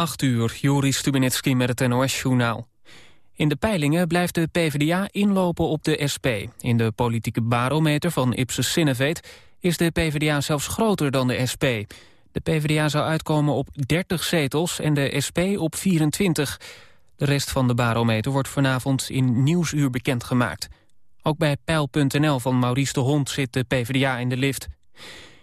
8 uur, Joris Stubenitski met het NOS-journaal. In de peilingen blijft de PvdA inlopen op de SP. In de politieke barometer van Ipsos Sineveet is de PvdA zelfs groter dan de SP. De PvdA zou uitkomen op 30 zetels en de SP op 24. De rest van de barometer wordt vanavond in Nieuwsuur bekendgemaakt. Ook bij Peil.nl van Maurice de Hond zit de PvdA in de lift.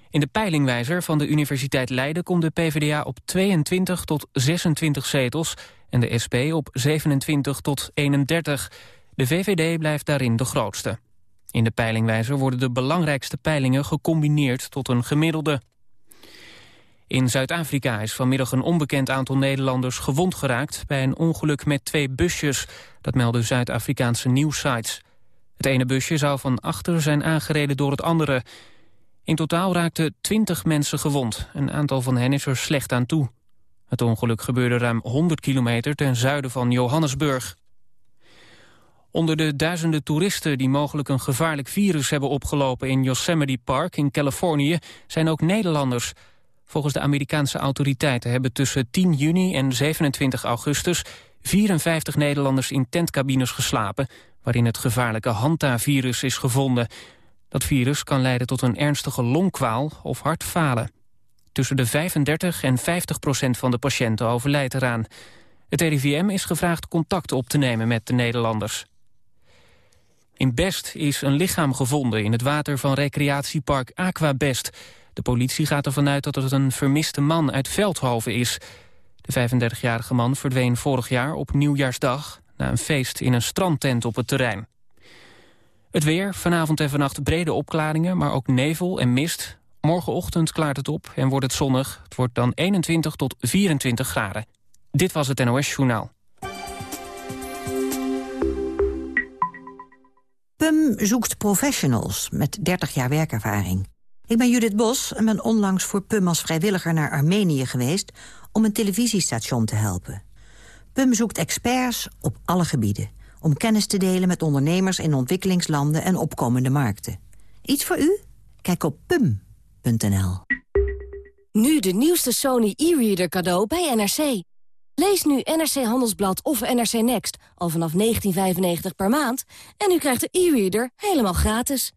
In de peilingwijzer van de Universiteit Leiden komt de PvdA op 22 tot 26 zetels en de SP op 27 tot 31. De VVD blijft daarin de grootste. In de peilingwijzer worden de belangrijkste peilingen gecombineerd tot een gemiddelde. In Zuid-Afrika is vanmiddag een onbekend aantal Nederlanders gewond geraakt bij een ongeluk met twee busjes. Dat melden Zuid-Afrikaanse nieuwsites. Het ene busje zou van achter zijn aangereden door het andere. In totaal raakten 20 mensen gewond. Een aantal van hen is er slecht aan toe. Het ongeluk gebeurde ruim 100 kilometer ten zuiden van Johannesburg. Onder de duizenden toeristen die mogelijk een gevaarlijk virus hebben opgelopen in Yosemite Park in Californië zijn ook Nederlanders. Volgens de Amerikaanse autoriteiten hebben tussen 10 juni en 27 augustus 54 Nederlanders in tentcabines geslapen waarin het gevaarlijke Hanta-virus is gevonden. Dat virus kan leiden tot een ernstige longkwaal of hartfalen. Tussen de 35 en 50 procent van de patiënten overlijdt eraan. Het RIVM is gevraagd contact op te nemen met de Nederlanders. In Best is een lichaam gevonden in het water van recreatiepark Aquabest. De politie gaat ervan uit dat het een vermiste man uit Veldhoven is. De 35-jarige man verdween vorig jaar op Nieuwjaarsdag... na een feest in een strandtent op het terrein. Het weer, vanavond en vannacht brede opklaringen, maar ook nevel en mist. Morgenochtend klaart het op en wordt het zonnig. Het wordt dan 21 tot 24 graden. Dit was het NOS Journaal. PUM zoekt professionals met 30 jaar werkervaring. Ik ben Judith Bos en ben onlangs voor PUM als vrijwilliger naar Armenië geweest... om een televisiestation te helpen. PUM zoekt experts op alle gebieden om kennis te delen met ondernemers in ontwikkelingslanden en opkomende markten. Iets voor u? Kijk op pum.nl. Nu de nieuwste Sony e-reader cadeau bij NRC. Lees nu NRC Handelsblad of NRC Next al vanaf 19,95 per maand... en u krijgt de e-reader helemaal gratis.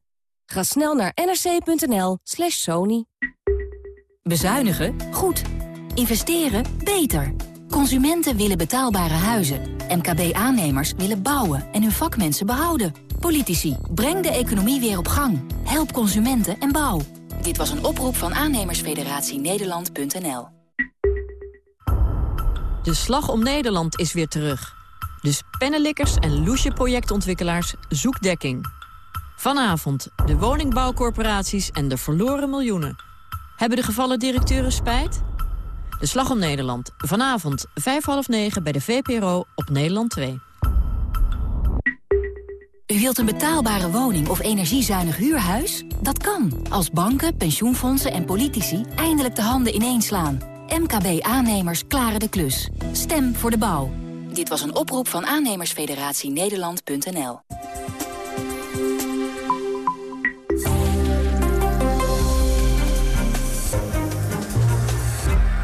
Ga snel naar nrc.nl slash sony. Bezuinigen? Goed. Investeren? Beter. Consumenten willen betaalbare huizen. MKB-aannemers willen bouwen en hun vakmensen behouden. Politici, breng de economie weer op gang. Help consumenten en bouw. Dit was een oproep van aannemersfederatie Nederland.nl. De Slag om Nederland is weer terug. Dus pennenlikkers en loesje projectontwikkelaars zoek dekking. Vanavond de woningbouwcorporaties en de verloren miljoenen. Hebben de gevallen directeuren spijt? De Slag om Nederland. Vanavond, vijf half negen bij de VPRO op Nederland 2. U wilt een betaalbare woning of energiezuinig huurhuis? Dat kan, als banken, pensioenfondsen en politici eindelijk de handen ineenslaan. MKB-aannemers klaren de klus. Stem voor de bouw. Dit was een oproep van aannemersfederatie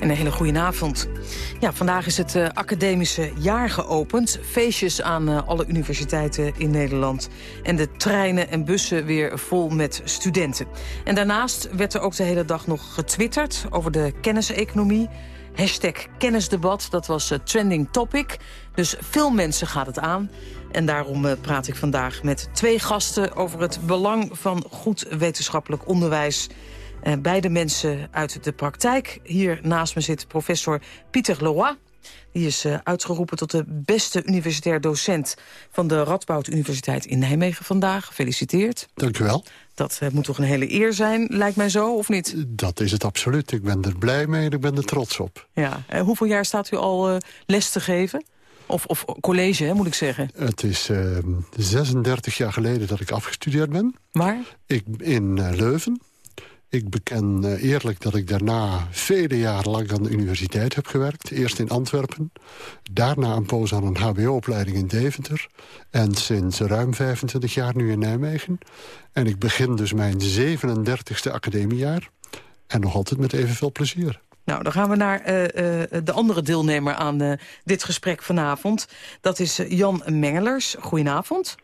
En een hele goede avond. Ja, vandaag is het uh, academische jaar geopend. Feestjes aan uh, alle universiteiten in Nederland. En de treinen en bussen weer vol met studenten. En daarnaast werd er ook de hele dag nog getwitterd over de kenniseconomie. Hashtag kennisdebat, dat was uh, trending topic. Dus veel mensen gaat het aan. En daarom praat ik vandaag met twee gasten over het belang van goed wetenschappelijk onderwijs beide mensen uit de praktijk. Hier naast me zit professor Pieter Leroy. Die is uh, uitgeroepen tot de beste universitair docent... van de Radboud Universiteit in Nijmegen vandaag. Gefeliciteerd. Dank u wel. Dat uh, moet toch een hele eer zijn, lijkt mij zo, of niet? Dat is het absoluut. Ik ben er blij mee en ik ben er trots op. Ja. En hoeveel jaar staat u al les te geven? Of, of college, hè, moet ik zeggen. Het is 36 jaar geleden dat ik afgestudeerd ben. Waar? Ik, in Leuven. Ik beken uh, eerlijk dat ik daarna vele jaren lang aan de universiteit heb gewerkt. Eerst in Antwerpen, daarna een poos aan een hbo-opleiding in Deventer... en sinds ruim 25 jaar nu in Nijmegen. En ik begin dus mijn 37e academiejaar... en nog altijd met evenveel plezier. Nou, dan gaan we naar uh, uh, de andere deelnemer aan dit gesprek vanavond. Dat is Jan Mengelers. Goedenavond.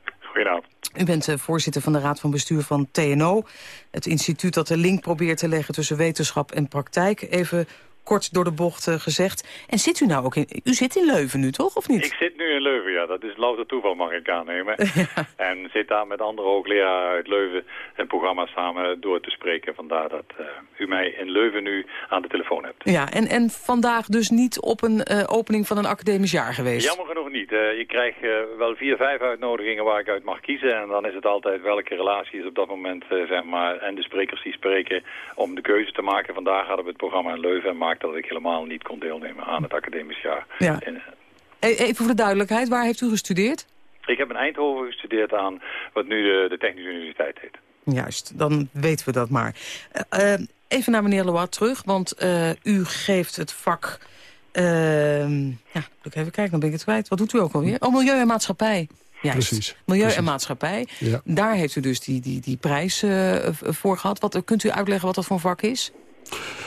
U bent voorzitter van de Raad van Bestuur van TNO. Het instituut dat de link probeert te leggen tussen wetenschap en praktijk. Even kort door de bocht uh, gezegd. En zit u nou ook in... U zit in Leuven nu, toch? Of niet? Ik zit nu in Leuven, ja. Dat is louter toeval, mag ik aannemen. En zit daar met andere hoogleraren uit Leuven een programma samen door te spreken. Vandaar dat uh, u mij in Leuven nu aan de telefoon hebt. Ja, en, en vandaag dus niet op een uh, opening van een academisch jaar geweest? Jammer genoeg niet. je krijgt wel vier, vijf uitnodigingen waar ik uit mag kiezen. En dan is het altijd welke relatie is op dat moment, zeg maar. En de sprekers die spreken om de keuze te maken. Vandaag hadden we het programma in Leuven en dat ik helemaal niet kon deelnemen aan het academisch jaar. Ja. Even voor de duidelijkheid, waar heeft u gestudeerd? Ik heb in Eindhoven gestudeerd aan wat nu de, de Technische Universiteit heet. Juist, dan weten we dat maar. Uh, even naar meneer Leroy terug, want uh, u geeft het vak... Uh, ja, ik even kijken, dan ben ik het kwijt. Wat doet u ook alweer? Oh, Milieu en Maatschappij. Juist. Precies. Milieu Precies. en Maatschappij. Ja. Daar heeft u dus die, die, die prijs voor gehad. Wat, kunt u uitleggen wat dat voor een vak is?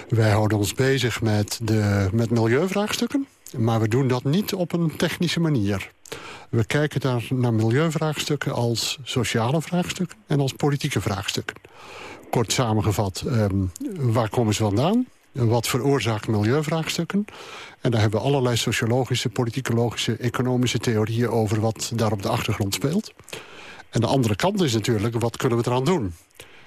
Wij houden ons bezig met, de, met milieuvraagstukken. Maar we doen dat niet op een technische manier. We kijken daar naar milieuvraagstukken als sociale vraagstukken... en als politieke vraagstukken. Kort samengevat, um, waar komen ze vandaan? Wat veroorzaakt milieuvraagstukken? En daar hebben we allerlei sociologische, politicologische, economische theorieën... over wat daar op de achtergrond speelt. En de andere kant is natuurlijk, wat kunnen we eraan doen?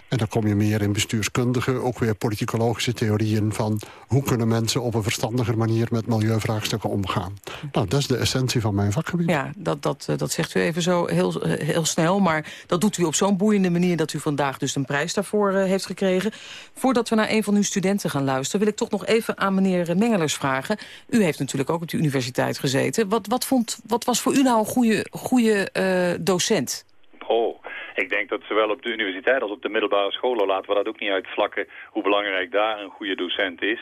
En dan kom je meer in bestuurskundige, ook weer politicologische theorieën... van hoe kunnen mensen op een verstandiger manier met milieuvraagstukken omgaan. Nou, dat is de essentie van mijn vakgebied. Ja, dat, dat, dat zegt u even zo heel, heel snel. Maar dat doet u op zo'n boeiende manier dat u vandaag dus een prijs daarvoor uh, heeft gekregen. Voordat we naar een van uw studenten gaan luisteren... wil ik toch nog even aan meneer Mengelers vragen. U heeft natuurlijk ook op de universiteit gezeten. Wat, wat, vond, wat was voor u nou een goede, goede uh, docent? Oh, ik denk dat zowel op de universiteit als op de middelbare scholen laten we dat ook niet uitvlakken hoe belangrijk daar een goede docent is.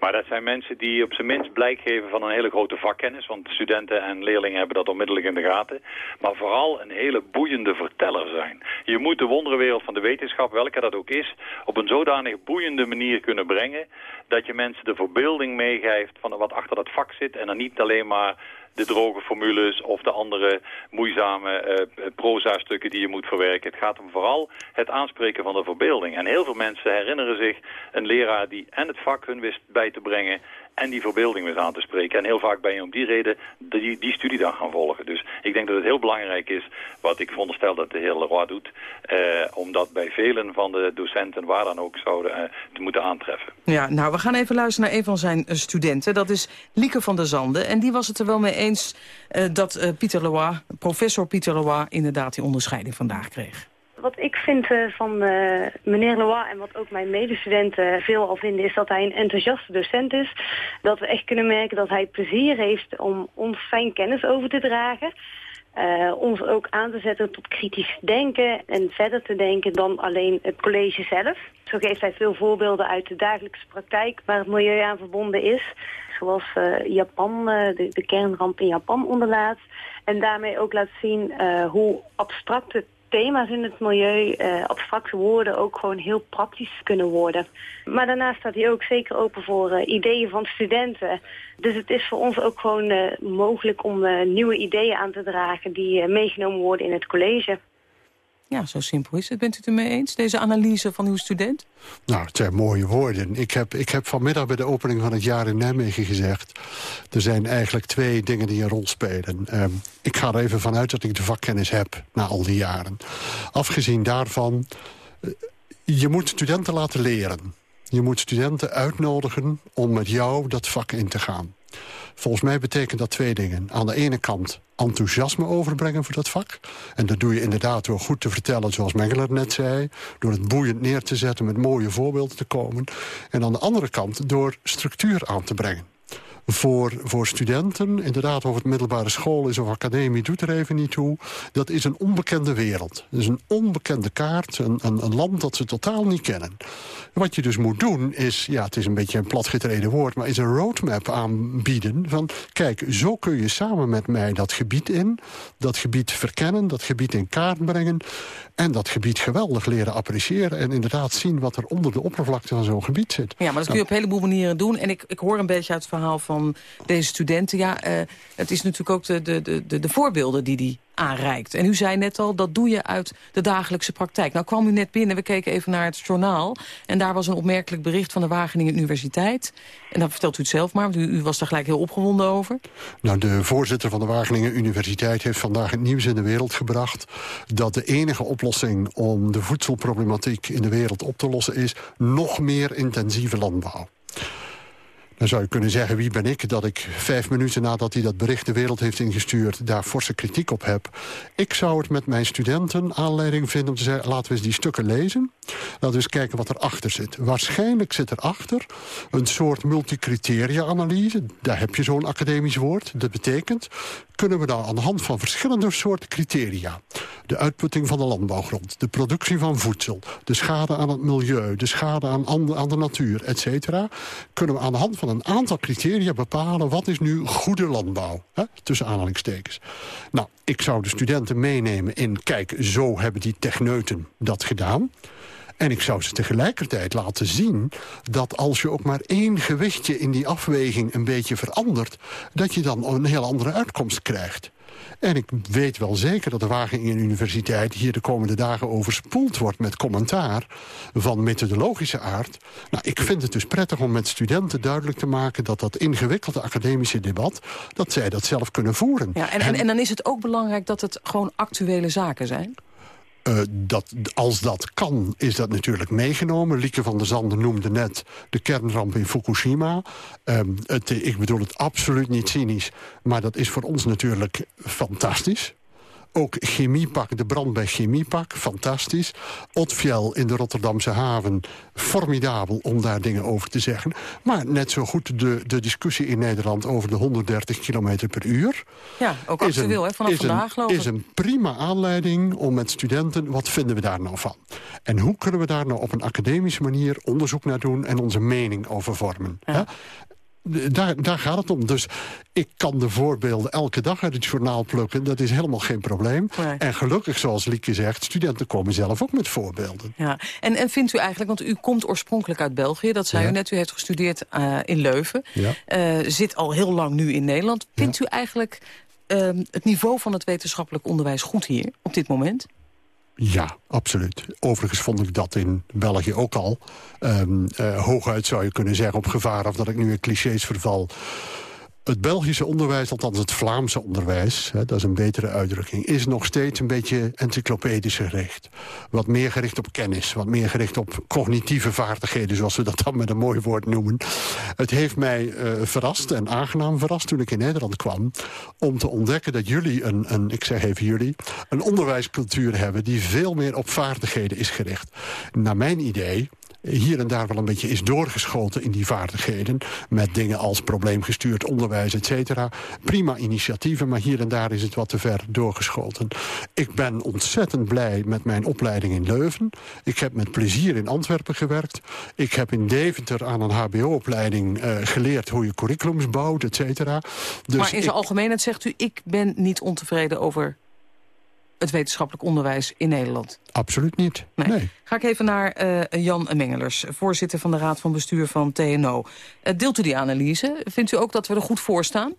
Maar dat zijn mensen die op zijn minst blijk geven van een hele grote vakkennis. Want studenten en leerlingen hebben dat onmiddellijk in de gaten. Maar vooral een hele boeiende verteller zijn. Je moet de wonderenwereld van de wetenschap, welke dat ook is, op een zodanig boeiende manier kunnen brengen. Dat je mensen de verbeelding meegeeft van wat achter dat vak zit. En dan niet alleen maar de droge formules of de andere moeizame uh, proza-stukken die je moet verwerken. Het gaat om vooral het aanspreken van de verbeelding. En heel veel mensen herinneren zich een leraar die en het vak hun wist bij te brengen en die verbeelding wist aan te spreken. En heel vaak ben je om die reden die, die studie dan gaan volgen. Dus ik denk dat het heel belangrijk is, wat ik veronderstel dat de heer Leroy doet, eh, om dat bij velen van de docenten waar dan ook zouden eh, te moeten aantreffen. Ja, nou, we gaan even luisteren naar een van zijn uh, studenten. Dat is Lieke van der Zanden. En die was het er wel mee eens uh, dat uh, Pieter Leroy, professor Pieter Leroy, inderdaad die onderscheiding vandaag kreeg. Wat ik vind uh, van uh, meneer Leroy en wat ook mijn medestudenten veel al vinden... is dat hij een enthousiaste docent is. Dat we echt kunnen merken dat hij plezier heeft om ons zijn kennis over te dragen. Uh, ons ook aan te zetten tot kritisch denken en verder te denken dan alleen het college zelf. Zo geeft hij veel voorbeelden uit de dagelijkse praktijk waar het milieu aan verbonden is. Zoals Japan, de, de, kernramp in Japan onderlaat. En daarmee ook laat zien hoe abstracte thema's in het milieu, uh, abstracte woorden, ook gewoon heel praktisch kunnen worden. Maar daarnaast staat hij ook zeker open voor uh, ideeën van studenten. Dus het is voor ons ook gewoon uh, mogelijk om nieuwe ideeën aan te dragen die meegenomen worden in het college. Ja, zo simpel is het. Bent u het ermee eens, deze analyse van uw student? Nou, het zijn mooie woorden. Ik heb, ik heb vanmiddag bij de opening van het jaar in Nijmegen gezegd... er zijn eigenlijk twee dingen die een rol spelen. Um, ik ga er even vanuit dat ik de vakkennis heb na al die jaren. Afgezien daarvan, je moet studenten laten leren. Je moet studenten uitnodigen om met jou dat vak in te gaan. Volgens mij betekent dat twee dingen. Aan de ene kant enthousiasme overbrengen voor dat vak. En dat doe je inderdaad door goed te vertellen, zoals Mengeler net zei. Door het boeiend neer te zetten, met mooie voorbeelden te komen. En aan de andere kant door structuur aan te brengen. Voor, voor studenten. Inderdaad, of het middelbare school is of academie doet er even niet toe. Dat is een onbekende wereld. Dat is een onbekende kaart, een, een, een land dat ze totaal niet kennen. Wat je dus moet doen is, ja, het is een beetje een platgetreden woord... maar is een roadmap aanbieden van... kijk, zo kun je samen met mij dat gebied in, dat gebied verkennen... dat gebied in kaart brengen en dat gebied geweldig leren appreciëren... en inderdaad zien wat er onder de oppervlakte van zo'n gebied zit. Ja, maar dat kun je op een heleboel manieren doen. En ik, ik hoor een beetje uit het verhaal van deze studenten... ja, uh, het is natuurlijk ook de, de, de, de voorbeelden die die aanreikt. En u zei net al, dat doe je uit de dagelijkse praktijk. Nou kwam u net binnen, we keken even naar het journaal... en daar was een opmerkelijk bericht van de Wageningen Universiteit. En dan vertelt u het zelf maar, want u, u was daar gelijk heel opgewonden over. Nou, de voorzitter van de Wageningen Universiteit heeft vandaag het nieuws in de wereld gebracht... dat de enige oplossing om de voedselproblematiek in de wereld op te lossen is... nog meer intensieve landbouw. Dan zou je kunnen zeggen, wie ben ik dat ik vijf minuten nadat hij dat bericht de wereld heeft ingestuurd... daar forse kritiek op heb. Ik zou het met mijn studenten aanleiding vinden om te zeggen... laten we eens die stukken lezen. Laten we eens kijken wat erachter zit. Waarschijnlijk zit erachter een soort multicriteria-analyse. Daar heb je zo'n academisch woord. Dat betekent, kunnen we dan aan de hand van verschillende soorten criteria... de uitputting van de landbouwgrond, de productie van voedsel... de schade aan het milieu, de schade aan, aan de natuur, et cetera... kunnen we aan de hand van een aantal criteria bepalen... wat is nu goede landbouw, hè? tussen aanhalingstekens. Nou, ik zou de studenten meenemen in... kijk, zo hebben die techneuten dat gedaan... En ik zou ze tegelijkertijd laten zien dat als je ook maar één gewichtje in die afweging een beetje verandert... dat je dan een heel andere uitkomst krijgt. En ik weet wel zeker dat de Wageningen Universiteit hier de komende dagen overspoeld wordt met commentaar van methodologische aard. Nou, ik vind het dus prettig om met studenten duidelijk te maken dat dat ingewikkelde academische debat, dat zij dat zelf kunnen voeren. Ja, en, en, en dan is het ook belangrijk dat het gewoon actuele zaken zijn? Uh, dat, als dat kan, is dat natuurlijk meegenomen. Lieke van der Zanden noemde net de kernramp in Fukushima. Uh, het, ik bedoel het absoluut niet cynisch, maar dat is voor ons natuurlijk fantastisch. Ook Chemiepak, de brand bij Chemiepak, fantastisch. Otfiel in de Rotterdamse haven, formidabel om daar dingen over te zeggen. Maar net zo goed de, de discussie in Nederland over de 130 km per uur. Ja, ook actueel, hè, vanaf vandaag een, geloof ik. is een prima aanleiding om met studenten, wat vinden we daar nou van? En hoe kunnen we daar nou op een academische manier onderzoek naar doen... en onze mening over vormen? Ja. Daar, daar gaat het om. Dus ik kan de voorbeelden elke dag uit het journaal plukken. Dat is helemaal geen probleem. Nee. En gelukkig, zoals Lieke zegt, studenten komen zelf ook met voorbeelden. Ja. En, en vindt u eigenlijk, want u komt oorspronkelijk uit België. Dat zei Ja. u net, u heeft gestudeerd uh, in Leuven. Ja. Uh, zit al heel lang nu in Nederland. Vindt u eigenlijk uh, het niveau van het wetenschappelijk onderwijs goed hier, op dit moment? Ja, absoluut. Overigens vond ik dat in België ook al. Um, uh, hooguit zou je kunnen zeggen op gevaar of dat ik nu in clichés verval... Het Belgische onderwijs, althans het Vlaamse onderwijs... Hè, dat is een betere uitdrukking... is nog steeds een beetje encyclopedisch gericht. Wat meer gericht op kennis, wat meer gericht op cognitieve vaardigheden... zoals we dat dan met een mooi woord noemen. Het heeft mij uh, verrast en aangenaam verrast toen ik in Nederland kwam... om te ontdekken dat jullie, een, een, ik zeg even jullie... een onderwijscultuur hebben die veel meer op vaardigheden is gericht. Naar mijn idee hier en daar wel een beetje is doorgeschoten in die vaardigheden... met dingen als probleemgestuurd onderwijs, et cetera. Prima initiatieven, maar hier en daar is het wat te ver doorgeschoten. Ik ben ontzettend blij met mijn opleiding in Leuven. Ik heb met plezier in Antwerpen gewerkt. Ik heb in Deventer aan een hbo-opleiding uh, geleerd... hoe je curriculums bouwt, et cetera. Dus maar in zijn algemeenheid zegt u... ik ben niet ontevreden over het wetenschappelijk onderwijs in Nederland? Absoluut niet, nee. nee. Ga ik even naar uh, Jan Mengelers, voorzitter van de Raad van Bestuur van TNO. Uh, deelt u die analyse? Vindt u ook dat we er goed voor staan?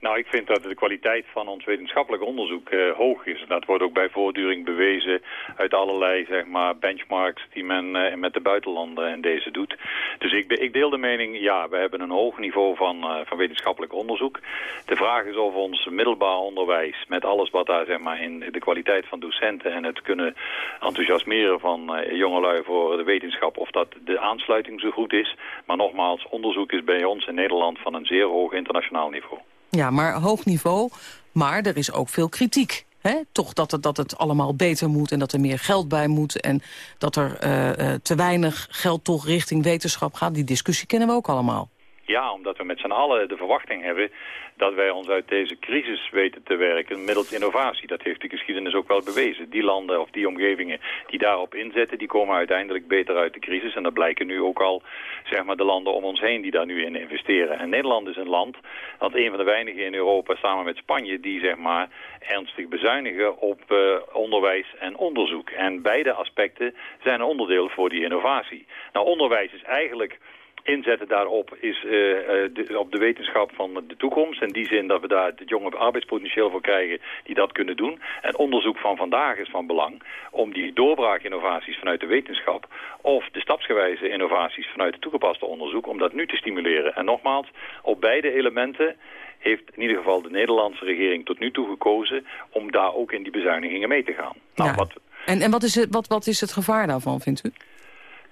Nou, ik vind dat de kwaliteit van ons wetenschappelijk onderzoek uh, hoog is. Dat wordt ook bij voortduring bewezen uit allerlei zeg maar, benchmarks die men uh, met de buitenlanden en deze doet. Dus ik, ik, deel de mening, ja, we hebben een hoog niveau van, uh, van wetenschappelijk onderzoek. De vraag is of ons middelbaar onderwijs, met alles wat daar zeg maar, in de kwaliteit van docenten en het kunnen enthousiasmeren van jongelui voor de wetenschap, of dat de aansluiting zo goed is. Maar nogmaals, onderzoek is bij ons in Nederland van een zeer hoog internationaal niveau. Ja, maar hoog niveau, maar er is ook veel kritiek. Toch dat het, dat het allemaal beter moet en dat er meer geld bij moet... en dat er uh, uh, te weinig geld toch richting wetenschap gaat. Die discussie kennen we ook allemaal. Ja, omdat we met z'n allen de verwachting hebben dat wij ons uit deze crisis weten te werken middels innovatie. Dat heeft de geschiedenis ook wel bewezen. Die landen of die omgevingen die daarop inzetten, die komen uiteindelijk beter uit de crisis. En dat blijken nu ook al zeg maar, de landen om ons heen die daar nu in investeren. En Nederland is een land, dat een van de weinigen in Europa samen met Spanje, die zeg maar ernstig bezuinigen op uh, onderwijs en onderzoek. En beide aspecten zijn een onderdeel voor die innovatie. Nou, onderwijs is eigenlijk inzetten daarop is uh, de, op de wetenschap van de toekomst. In die zin dat we daar het jonge arbeidspotentieel voor krijgen die dat kunnen doen. En onderzoek van vandaag is van belang om die doorbraakinnovaties vanuit de wetenschap of de stapsgewijze innovaties vanuit het toegepaste onderzoek, om dat nu te stimuleren. En nogmaals, op beide elementen heeft in ieder geval de Nederlandse regering tot nu toe gekozen om daar ook in die bezuinigingen mee te gaan. Nou, wat... En, en wat, is het, wat, wat is het gevaar daarvan, vindt u?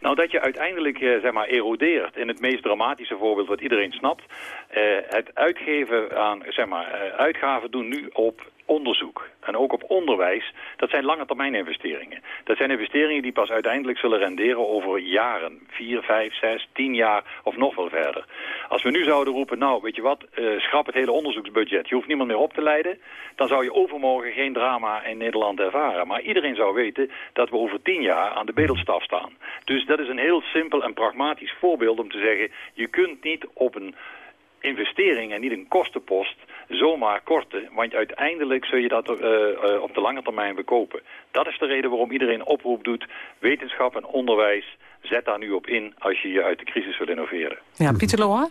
Nou, dat je uiteindelijk eh, zeg maar, erodeert. In het meest dramatische voorbeeld wat iedereen snapt. Eh, het uitgeven aan, zeg maar, uh, uitgaven doen nu op onderzoek en ook op onderwijs, dat zijn lange termijn investeringen. Dat zijn investeringen die pas uiteindelijk zullen renderen over jaren. Vier, vijf, zes, tien jaar of nog wel verder. Als we nu zouden roepen, nou weet je wat, uh, schrap het hele onderzoeksbudget. Je hoeft niemand meer op te leiden. Dan zou je overmorgen geen drama in Nederland ervaren. Maar iedereen zou weten dat we over tien jaar aan de bedelstaf staan. Dus dat is een heel simpel en pragmatisch voorbeeld om te zeggen... je kunt niet op een investering en niet een kostenpost zomaar korten. Want uiteindelijk zul je dat uh, uh, op de lange termijn bekopen. Dat is de reden waarom iedereen oproep doet. Wetenschap en onderwijs, zet daar nu op in als je je uit de crisis wil innoveren. Ja, Pieter Loa?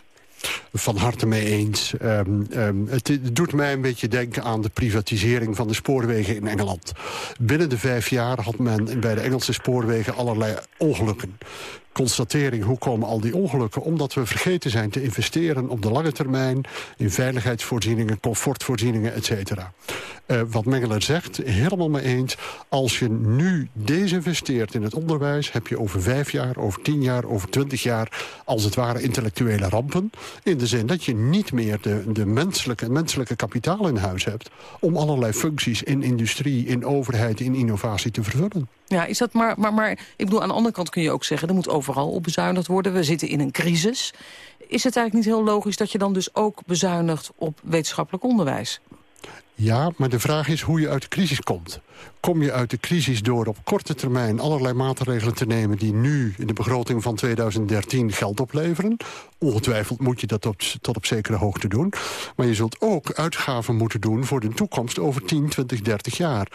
van harte mee eens. Um, um, het doet mij een beetje denken aan de privatisering van de spoorwegen in Engeland. Binnen de vijf jaar had men bij de Engelse spoorwegen allerlei ongelukken constatering, hoe komen al die ongelukken? Omdat we vergeten zijn te investeren op de lange termijn... in veiligheidsvoorzieningen, comfortvoorzieningen, et cetera. Uh, wat Mengeler zegt, helemaal mee eens. Als je nu desinvesteert in het onderwijs... heb je over vijf jaar, over tien jaar, over twintig jaar... als het ware intellectuele rampen. In de zin dat je niet meer de, de menselijke, menselijke kapitaal in huis hebt... om allerlei functies in industrie, in overheid, in innovatie te vervullen. Ja, is dat maar, maar, maar ik bedoel, aan de andere kant kun je ook zeggen... er moet overal op bezuinigd worden. We zitten in een crisis. Is het eigenlijk niet heel logisch dat je dan dus ook bezuinigt op wetenschappelijk onderwijs? Ja, maar de vraag is hoe je uit de crisis komt. Kom je uit de crisis door op korte termijn allerlei maatregelen te nemen... die nu in de begroting van 2013 geld opleveren? Ongetwijfeld moet je dat tot op zekere hoogte doen. Maar je zult ook uitgaven moeten doen voor de toekomst over 10, 20, 30 jaar.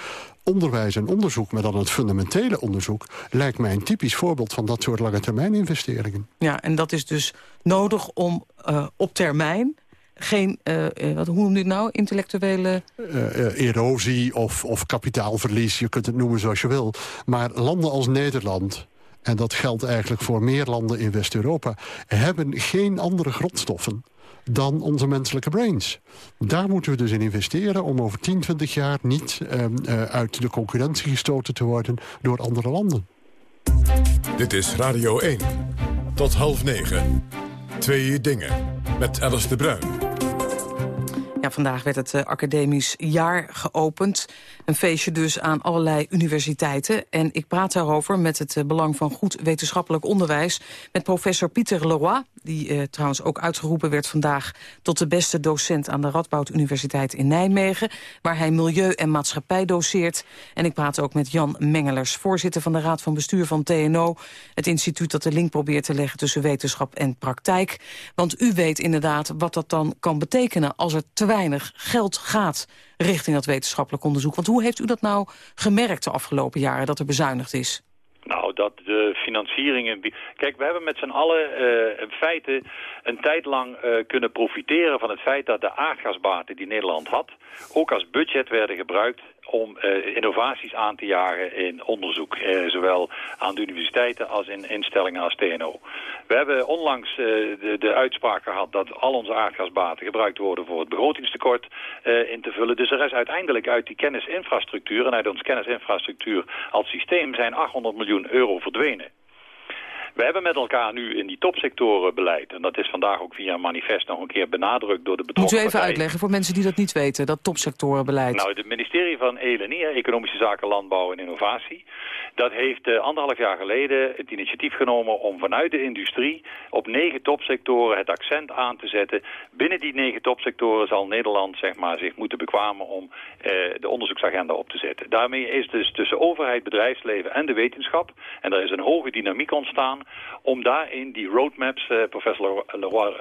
Onderwijs en onderzoek, maar dan het fundamentele onderzoek... lijkt mij een typisch voorbeeld van dat soort lange termijn investeringen. Ja, en dat is dus nodig om uh, op termijn geen, uh, wat, hoe noem je het nou, intellectuele... Uh, erosie of, of kapitaalverlies, je kunt het noemen zoals je wil. Maar landen als Nederland, en dat geldt eigenlijk voor meer landen in West-Europa... hebben geen andere grondstoffen dan onze menselijke brains. Daar moeten we dus in investeren om over 10, 20 jaar... niet uh, uit de concurrentie gestoten te worden door andere landen. Dit is Radio 1. Tot half negen. Twee dingen. Met Alice de Bruin. Ja, vandaag werd het uh, academisch jaar geopend. Een feestje dus aan allerlei universiteiten. En ik praat daarover met het uh, belang van goed wetenschappelijk onderwijs... met professor Pieter Leroy, die uh, trouwens ook uitgeroepen werd vandaag... tot de beste docent aan de Radboud Universiteit in Nijmegen... waar hij milieu en maatschappij doseert. En ik praat ook met Jan Mengelers, voorzitter van de Raad van Bestuur van TNO... het instituut dat de link probeert te leggen tussen wetenschap en praktijk. Want u weet inderdaad wat dat dan kan betekenen als er weinig geld gaat richting dat wetenschappelijk onderzoek. Want hoe heeft u dat nou gemerkt de afgelopen jaren dat er bezuinigd is? Nou, dat de financieringen... Kijk, we hebben met z'n allen uh, in feite een tijd lang uh, kunnen profiteren van het feit dat de aardgasbaten die Nederland had... ook als budget werden gebruikt om uh, innovaties aan te jagen in onderzoek. Uh, zowel aan de universiteiten als in instellingen als TNO. We hebben onlangs de, de, uitspraak gehad dat al onze aardgasbaten gebruikt worden voor het begrotingstekort in te vullen. Dus er is uiteindelijk uit die kennisinfrastructuur en uit ons kennisinfrastructuur als systeem zijn 800 miljoen euro verdwenen. We hebben met elkaar nu in die topsectoren beleid. En dat is vandaag ook via een manifest nog een keer benadrukt door de betrokken Moet u even uitleggen voor mensen die dat niet weten, dat topsectorenbeleid? Nou, het ministerie van ELNI, Economische Zaken, Landbouw en Innovatie... Dat heeft uh, anderhalf jaar geleden het initiatief genomen om vanuit de industrie op negen topsectoren het accent aan te zetten. Binnen die negen topsectoren zal Nederland zeg maar, zich moeten bekwamen om uh, de onderzoeksagenda op te zetten. Daarmee is dus tussen overheid, bedrijfsleven en de wetenschap, en er is een hoge dynamiek ontstaan, om daarin die roadmaps, uh, professor Leroy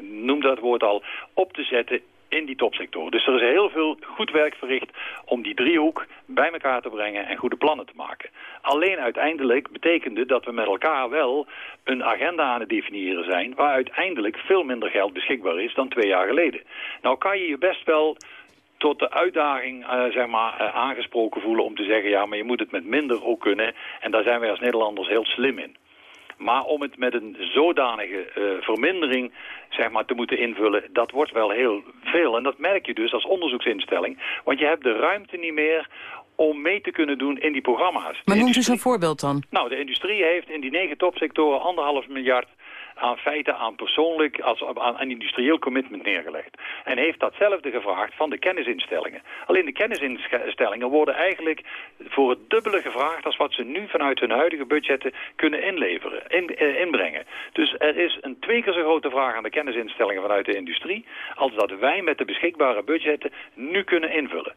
noemde dat woord al, op te zetten in die topsectoren. Dus er is heel veel goed werk verricht om die driehoek bij elkaar te brengen en goede plannen te maken. Alleen uiteindelijk betekende dat we met elkaar wel een agenda aan het definiëren zijn... waar uiteindelijk veel minder geld beschikbaar is dan twee jaar geleden. Nou kan je je best wel tot de uitdaging zeg maar, aangesproken voelen om te zeggen... ja, maar je moet het met minder ook kunnen. En daar zijn wij als Nederlanders heel slim in. Maar om het met een zodanige uh, vermindering zeg maar, te moeten invullen, dat wordt wel heel veel. En dat merk je dus als onderzoeksinstelling. Want je hebt de ruimte niet meer om mee te kunnen doen in die programma's. Maar noemt u zo'n voorbeeld dan? Nou, de industrie heeft in die negen topsectoren anderhalf miljard aan feiten, aan persoonlijk, als, aan, industrieel commitment neergelegd. En heeft datzelfde gevraagd van de kennisinstellingen. Alleen de kennisinstellingen worden eigenlijk voor het dubbele gevraagd als wat ze nu vanuit hun huidige budgetten kunnen inleveren, in, eh, inbrengen. Dus er is een twee keer zo grote vraag aan de kennisinstellingen vanuit de industrie, als dat wij met de beschikbare budgetten nu kunnen invullen.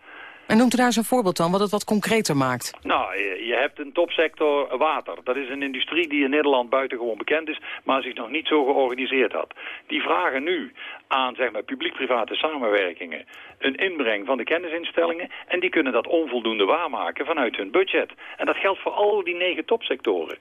En noemt u daar eens een voorbeeld dan, wat het wat concreter maakt? Nou, je hebt een topsector water. Dat is een industrie die in Nederland buitengewoon bekend is, maar zich nog niet zo georganiseerd had. Die vragen nu aan zeg maar, publiek-private samenwerkingen een inbreng van de kennisinstellingen en die kunnen dat onvoldoende waarmaken vanuit hun budget. En dat geldt voor al die negen topsectoren.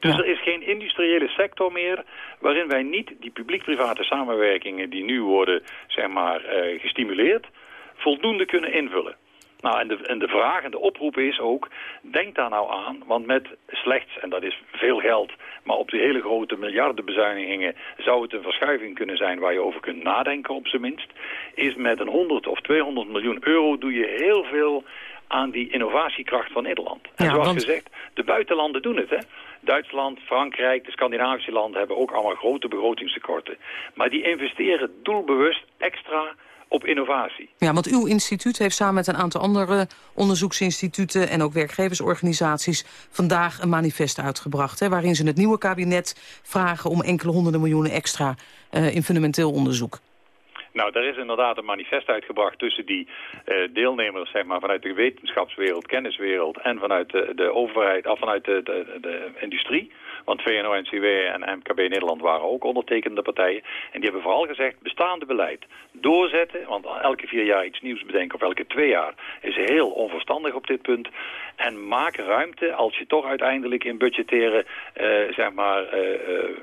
Dus er is geen industriële sector meer waarin wij niet die publiek-private samenwerkingen die nu worden zeg maar, uh, gestimuleerd, voldoende kunnen invullen. Nou, en de, en de vraag en de oproep is ook, denk daar nou aan, want met slechts, en dat is veel geld, maar op die hele grote miljardenbezuinigingen zou het een verschuiving kunnen zijn waar je over kunt nadenken op zijn minst, is met een 100 of 200 miljoen euro doe je heel veel aan die innovatiekracht van Nederland. En zoals gezegd, de buitenlanden doen het, hè. Duitsland, Frankrijk, de Scandinavische landen hebben ook allemaal grote begrotingstekorten. Maar die investeren doelbewust extra op innovatie. Ja, want uw instituut heeft samen met een aantal andere onderzoeksinstituten... en ook werkgeversorganisaties vandaag een manifest uitgebracht... Hè, waarin ze het nieuwe kabinet vragen om enkele honderden miljoenen extra... Uh, in fundamenteel onderzoek. Nou, er is inderdaad een manifest uitgebracht tussen die uh, deelnemers zeg maar, vanuit de wetenschapswereld, kenniswereld en vanuit de, de overheid, of vanuit de, de, de industrie. Want VNO-NCW en MKB Nederland waren ook ondertekende partijen. En die hebben vooral gezegd, bestaande beleid doorzetten. Want elke vier jaar iets nieuws bedenken of elke twee jaar is heel onverstandig op dit punt. En maak ruimte als je toch uiteindelijk in budgetteren, uh, zeg maar... Uh,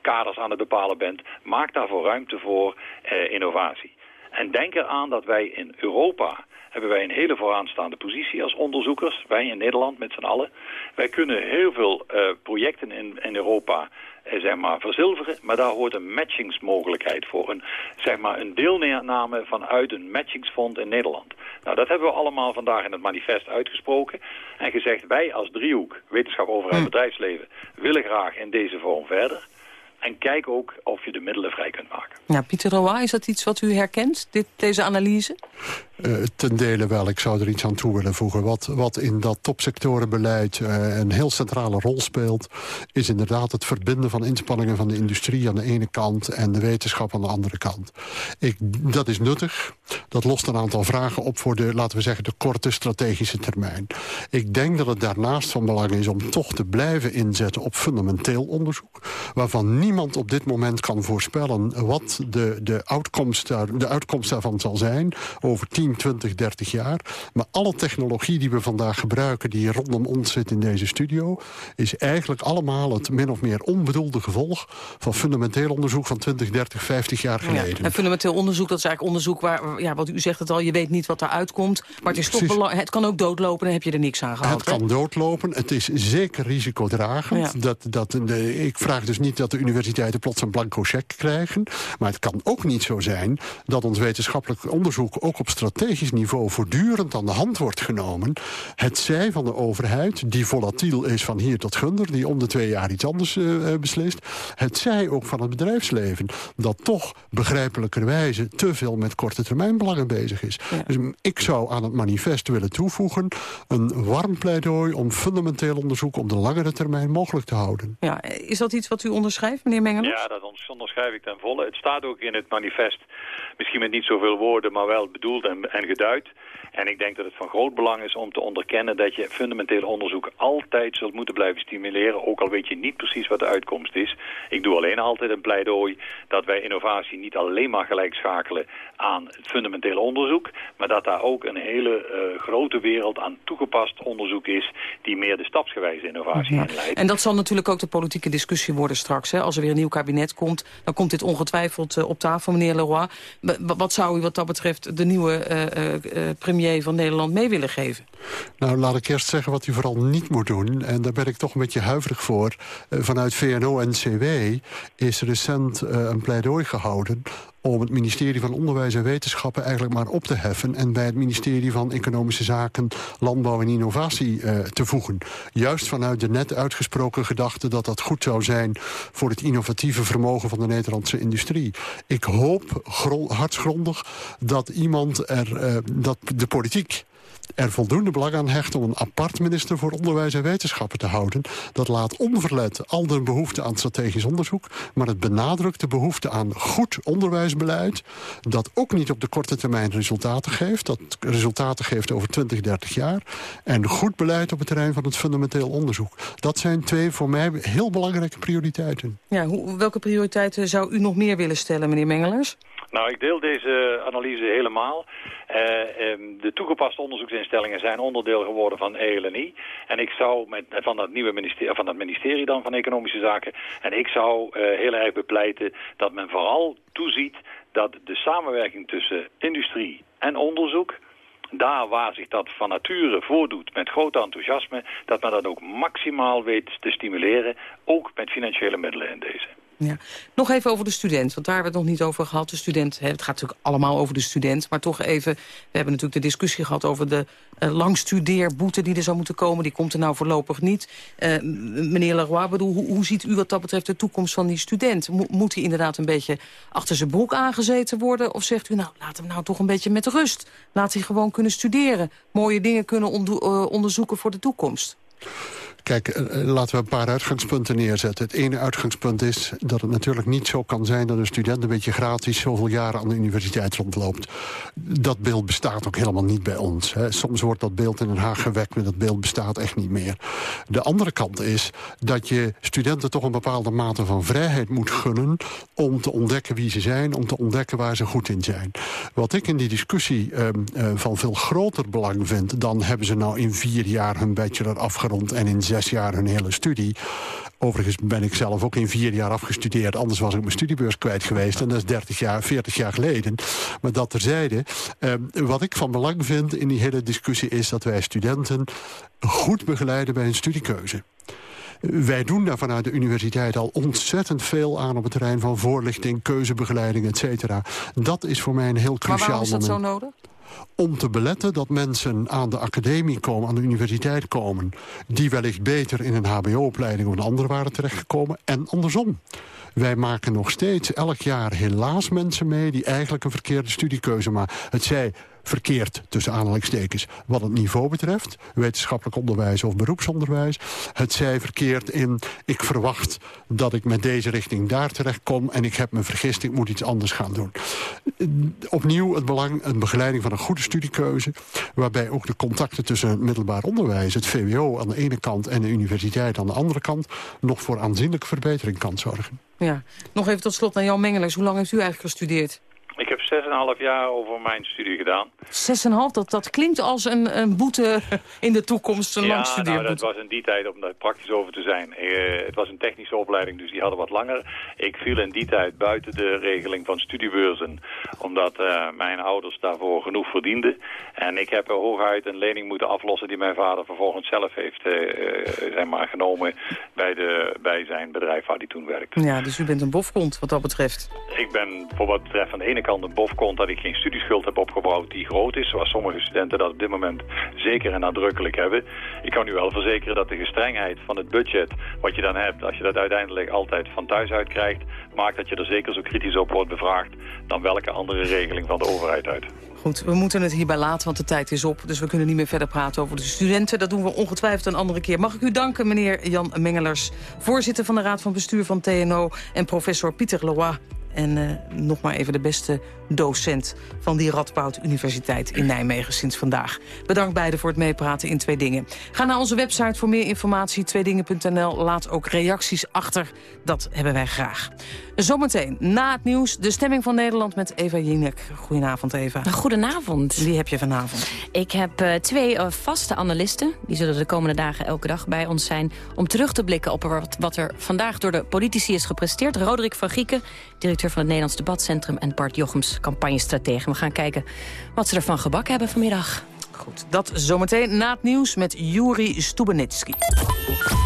kaders aan het bepalen bent, maak daarvoor ruimte voor uh, innovatie. En denk eraan dat wij in Europa hebben wij een hele vooraanstaande positie als onderzoekers. Wij in Nederland met z'n allen. Wij kunnen heel veel uh, projecten in, in Europa uh, zeg maar, verzilveren. Maar daar hoort een matchingsmogelijkheid voor. Een, zeg maar, een deelname vanuit een matchingsfonds in Nederland. Nou, dat hebben we allemaal vandaag in het manifest uitgesproken. En gezegd, wij als driehoek, wetenschap, overheid, hm. bedrijfsleven... willen graag in deze vorm verder. En kijk ook of je de middelen vrij kunt maken. Ja, Pieter Roa, is dat iets wat u herkent, dit, deze analyse? Uh, ten dele wel. Ik zou er iets aan toe willen voegen. Wat, wat in dat topsectorenbeleid uh, een heel centrale rol speelt... is inderdaad het verbinden van inspanningen van de industrie aan de ene kant... en de wetenschap aan de andere kant. Ik, dat is nuttig. Dat lost een aantal vragen op voor de, laten we zeggen, de korte strategische termijn. Ik denk dat het daarnaast van belang is om toch te blijven inzetten op fundamenteel onderzoek... waarvan niemand op dit moment kan voorspellen wat de, de, uitkomst, de uitkomst daarvan zal zijn... over 10, 20, 30 jaar. Maar alle technologie die we vandaag gebruiken... die rondom ons zit in deze studio... is eigenlijk allemaal het min of meer onbedoelde gevolg... van fundamenteel onderzoek van 20, 30, 50 jaar geleden. Ja, en fundamenteel onderzoek, dat is eigenlijk onderzoek waar... Ja, wat u zegt het al, je weet niet wat eruit komt. Maar het, is toch belangrijk. het kan ook doodlopen, dan heb je er niks aan gehad. Het kan doodlopen, het is zeker risicodragend. Ja. Dat, dat, de, ik vraag dus niet dat de universiteiten plots een blanco cheque krijgen. Maar het kan ook niet zo zijn dat ons wetenschappelijk onderzoek... ook op strategie strategisch niveau voortdurend aan de hand wordt genomen. Het zij van de overheid, die volatiel is van hier tot gunder... die om de twee jaar iets anders uh, beslist. Het zij ook van het bedrijfsleven, dat toch begrijpelijkerwijze... te veel met korte termijnbelangen bezig is. Dus ik zou aan het manifest willen toevoegen... een warm pleidooi om fundamenteel onderzoek op de langere termijn mogelijk te houden. Ja, is dat iets wat u onderschrijft, meneer Mengelers? Ja, dat onderschrijf ik ten volle. Het staat ook in het manifest, misschien met niet zoveel woorden, maar wel bedoeld en, en geduid. En ik denk dat het van groot belang is om te onderkennen dat je fundamenteel onderzoek altijd zult moeten blijven stimuleren, ook al weet je niet precies wat de uitkomst is. Ik doe alleen altijd een pleidooi dat wij innovatie niet alleen maar gelijk schakelen aan het fundamenteel onderzoek, maar dat daar ook een hele uh, grote wereld aan toegepast onderzoek is die meer de stapsgewijze innovatie ja. inleidt. En dat zal natuurlijk ook de politieke discussie worden straks. Hè? Als er weer een nieuw kabinet komt, dan komt dit ongetwijfeld uh, op tafel, meneer Leroy. B wat zou u wat dat betreft de nieuwe uh, premier van Nederland mee willen geven? Nou, laat ik eerst zeggen wat u vooral niet moet doen. En daar ben ik toch een beetje huiverig voor. vanuit VNO-NCW is recent een pleidooi gehouden om het ministerie van Onderwijs en Wetenschappen eigenlijk maar op te heffen... en bij het ministerie van Economische Zaken, Landbouw en Innovatie uh, te voegen. Juist vanuit de net uitgesproken gedachte dat dat goed zou zijn... voor het innovatieve vermogen van de Nederlandse industrie. Ik hoop hartsgrondig dat iemand er, uh, dat de politiek er voldoende belang aan hecht om een apart minister voor onderwijs en wetenschappen te houden. Dat laat onverlet al de behoefte aan strategisch onderzoek, maar het benadrukt de behoefte aan goed onderwijsbeleid, dat ook niet op de korte termijn resultaten geeft, dat resultaten geeft over 20, 30 jaar, en goed beleid op het terrein van het fundamenteel onderzoek. Dat zijn twee voor mij heel belangrijke prioriteiten. Ja, hoe, welke prioriteiten zou u nog meer willen stellen, meneer Mengelers? Nou, ik deel deze analyse helemaal. Uh, um, de toegepaste onderzoeksinstellingen zijn onderdeel geworden van ELNI. En ik zou met, van dat nieuwe ministerie, van dat ministerie dan van Economische Zaken. En ik zou heel erg bepleiten dat men vooral toeziet dat de samenwerking tussen industrie en onderzoek daar waar zich dat van nature voordoet met groot enthousiasme, dat men dat ook maximaal weet te stimuleren, ook met financiële middelen in deze. Ja. Nog even over de student, want daar hebben we het nog niet over gehad. De student, het gaat natuurlijk allemaal over de student. Maar toch even, we hebben natuurlijk de discussie gehad... over de uh, langstudeerboete die er zou moeten komen. Die komt er nou voorlopig niet. Uh, meneer Leroy, bedoel, hoe, ziet u wat dat betreft de toekomst van die student? Mo moet hij inderdaad een beetje achter zijn broek aangezeten worden? Of zegt u, nou, laat hem nou toch een beetje met rust. Laat hij gewoon kunnen studeren. Mooie dingen kunnen uh, onderzoeken voor de toekomst. Kijk, eh, eh, laten we een paar uitgangspunten neerzetten. Het ene uitgangspunt is dat het natuurlijk niet zo kan zijn... dat een student een beetje gratis zoveel jaren aan de universiteit rondloopt. Dat beeld bestaat ook helemaal niet bij ons. Hè. Soms wordt dat beeld in Den Haag gewekt, maar dat beeld bestaat echt niet meer. De andere kant is dat je studenten toch een bepaalde mate van vrijheid moet gunnen... om te ontdekken wie ze zijn, om te ontdekken waar ze goed in zijn. Wat ik in die discussie uh, uh, van veel groter belang vind... dan hebben ze nou in vier jaar hun bachelor afgerond en in zes jaar hun hele studie. Overigens ben ik zelf ook in vier jaar afgestudeerd. Anders was ik mijn studiebeurs kwijt geweest. En dat is 30 jaar, 40 jaar geleden. Maar dat terzijde. Eh, wat ik van belang vind in die hele discussie is dat wij studenten goed begeleiden bij hun studiekeuze. Wij doen daar vanuit de universiteit al ontzettend veel aan... op het terrein van voorlichting, keuzebegeleiding, et cetera. Dat is voor mij een heel cruciaal moment. Maar waarom is dat moment. zo nodig? Om te beletten dat mensen aan de academie komen, aan de universiteit komen... die wellicht beter in een hbo-opleiding of een andere waren terechtgekomen... en andersom. Wij maken nog steeds elk jaar helaas mensen mee... die eigenlijk een verkeerde studiekeuze maken. Het zij verkeerd, tussen aanhalingstekens, wat het niveau betreft. Wetenschappelijk onderwijs of beroepsonderwijs. Het zij verkeerd in, ik verwacht dat ik met deze richting daar terecht kom... en ik heb me vergist, ik moet iets anders gaan doen. Opnieuw het belang, een begeleiding van een goede studiekeuze... waarbij ook de contacten tussen het middelbaar onderwijs... het VWO aan de ene kant en de universiteit aan de andere kant... nog voor aanzienlijke verbetering kan zorgen. Ja, nog even tot slot naar Jan Mengelers. Hoe lang heeft u eigenlijk gestudeerd? Ik heb 6,5 jaar over mijn studie gedaan. 6,5, dat, dat klinkt als een, een boete in de toekomst, een ja, lang studeerboete. Nou, dat was in die tijd, om daar praktisch over te zijn. Uh, het was een technische opleiding, dus die hadden wat langer. Ik viel in die tijd buiten de regeling van studiebeurzen, omdat uh, mijn ouders daarvoor genoeg verdienden. En ik heb hooguit een lening moeten aflossen die mijn vader vervolgens zelf heeft uh, zeg maar, genomen bij, de, bij zijn bedrijf waar hij toen werkte. Ja, dus u bent een bofkont wat dat betreft. Ik ben voor wat betreft van de ene kant een bof komt dat ik geen studieschuld heb opgebouwd die groot is, zoals sommige studenten dat op dit moment zeker en nadrukkelijk hebben. Ik kan u wel verzekeren dat de gestrengheid van het budget wat je dan hebt, als je dat uiteindelijk altijd van thuis uit krijgt, maakt dat je er zeker zo kritisch op wordt bevraagd dan welke andere regeling van de overheid uit. Goed, we moeten het hierbij laten, want de tijd is op. Dus we kunnen niet meer verder praten over de studenten. Dat doen we ongetwijfeld een andere keer. Mag ik u danken, meneer Jan Mengelers, voorzitter van de Raad van Bestuur van TNO... en professor Pieter Leroy, en uh, nog maar even de beste docent van die Radboud Universiteit in Nijmegen sinds vandaag. Bedankt beiden voor het meepraten in Twee Dingen. Ga naar onze website voor meer informatie, tweedingen.nl. Laat ook reacties achter, dat hebben wij graag. Zometeen, na het nieuws, de stemming van Nederland met Eva Jinek. Goedenavond, Eva. Goedenavond. Wie heb je vanavond? Ik heb uh, twee uh, vaste analisten. Die zullen de komende dagen elke dag bij ons zijn... om terug te blikken op wat, wat er vandaag door de politici is gepresteerd. Roderick van Gieken, directeur van het Nederlands Debatcentrum... en Bart Jochems, campagnestratege. We gaan kijken wat ze ervan gebakken hebben vanmiddag. Goed, dat zometeen na het nieuws met Juri Stubenitski.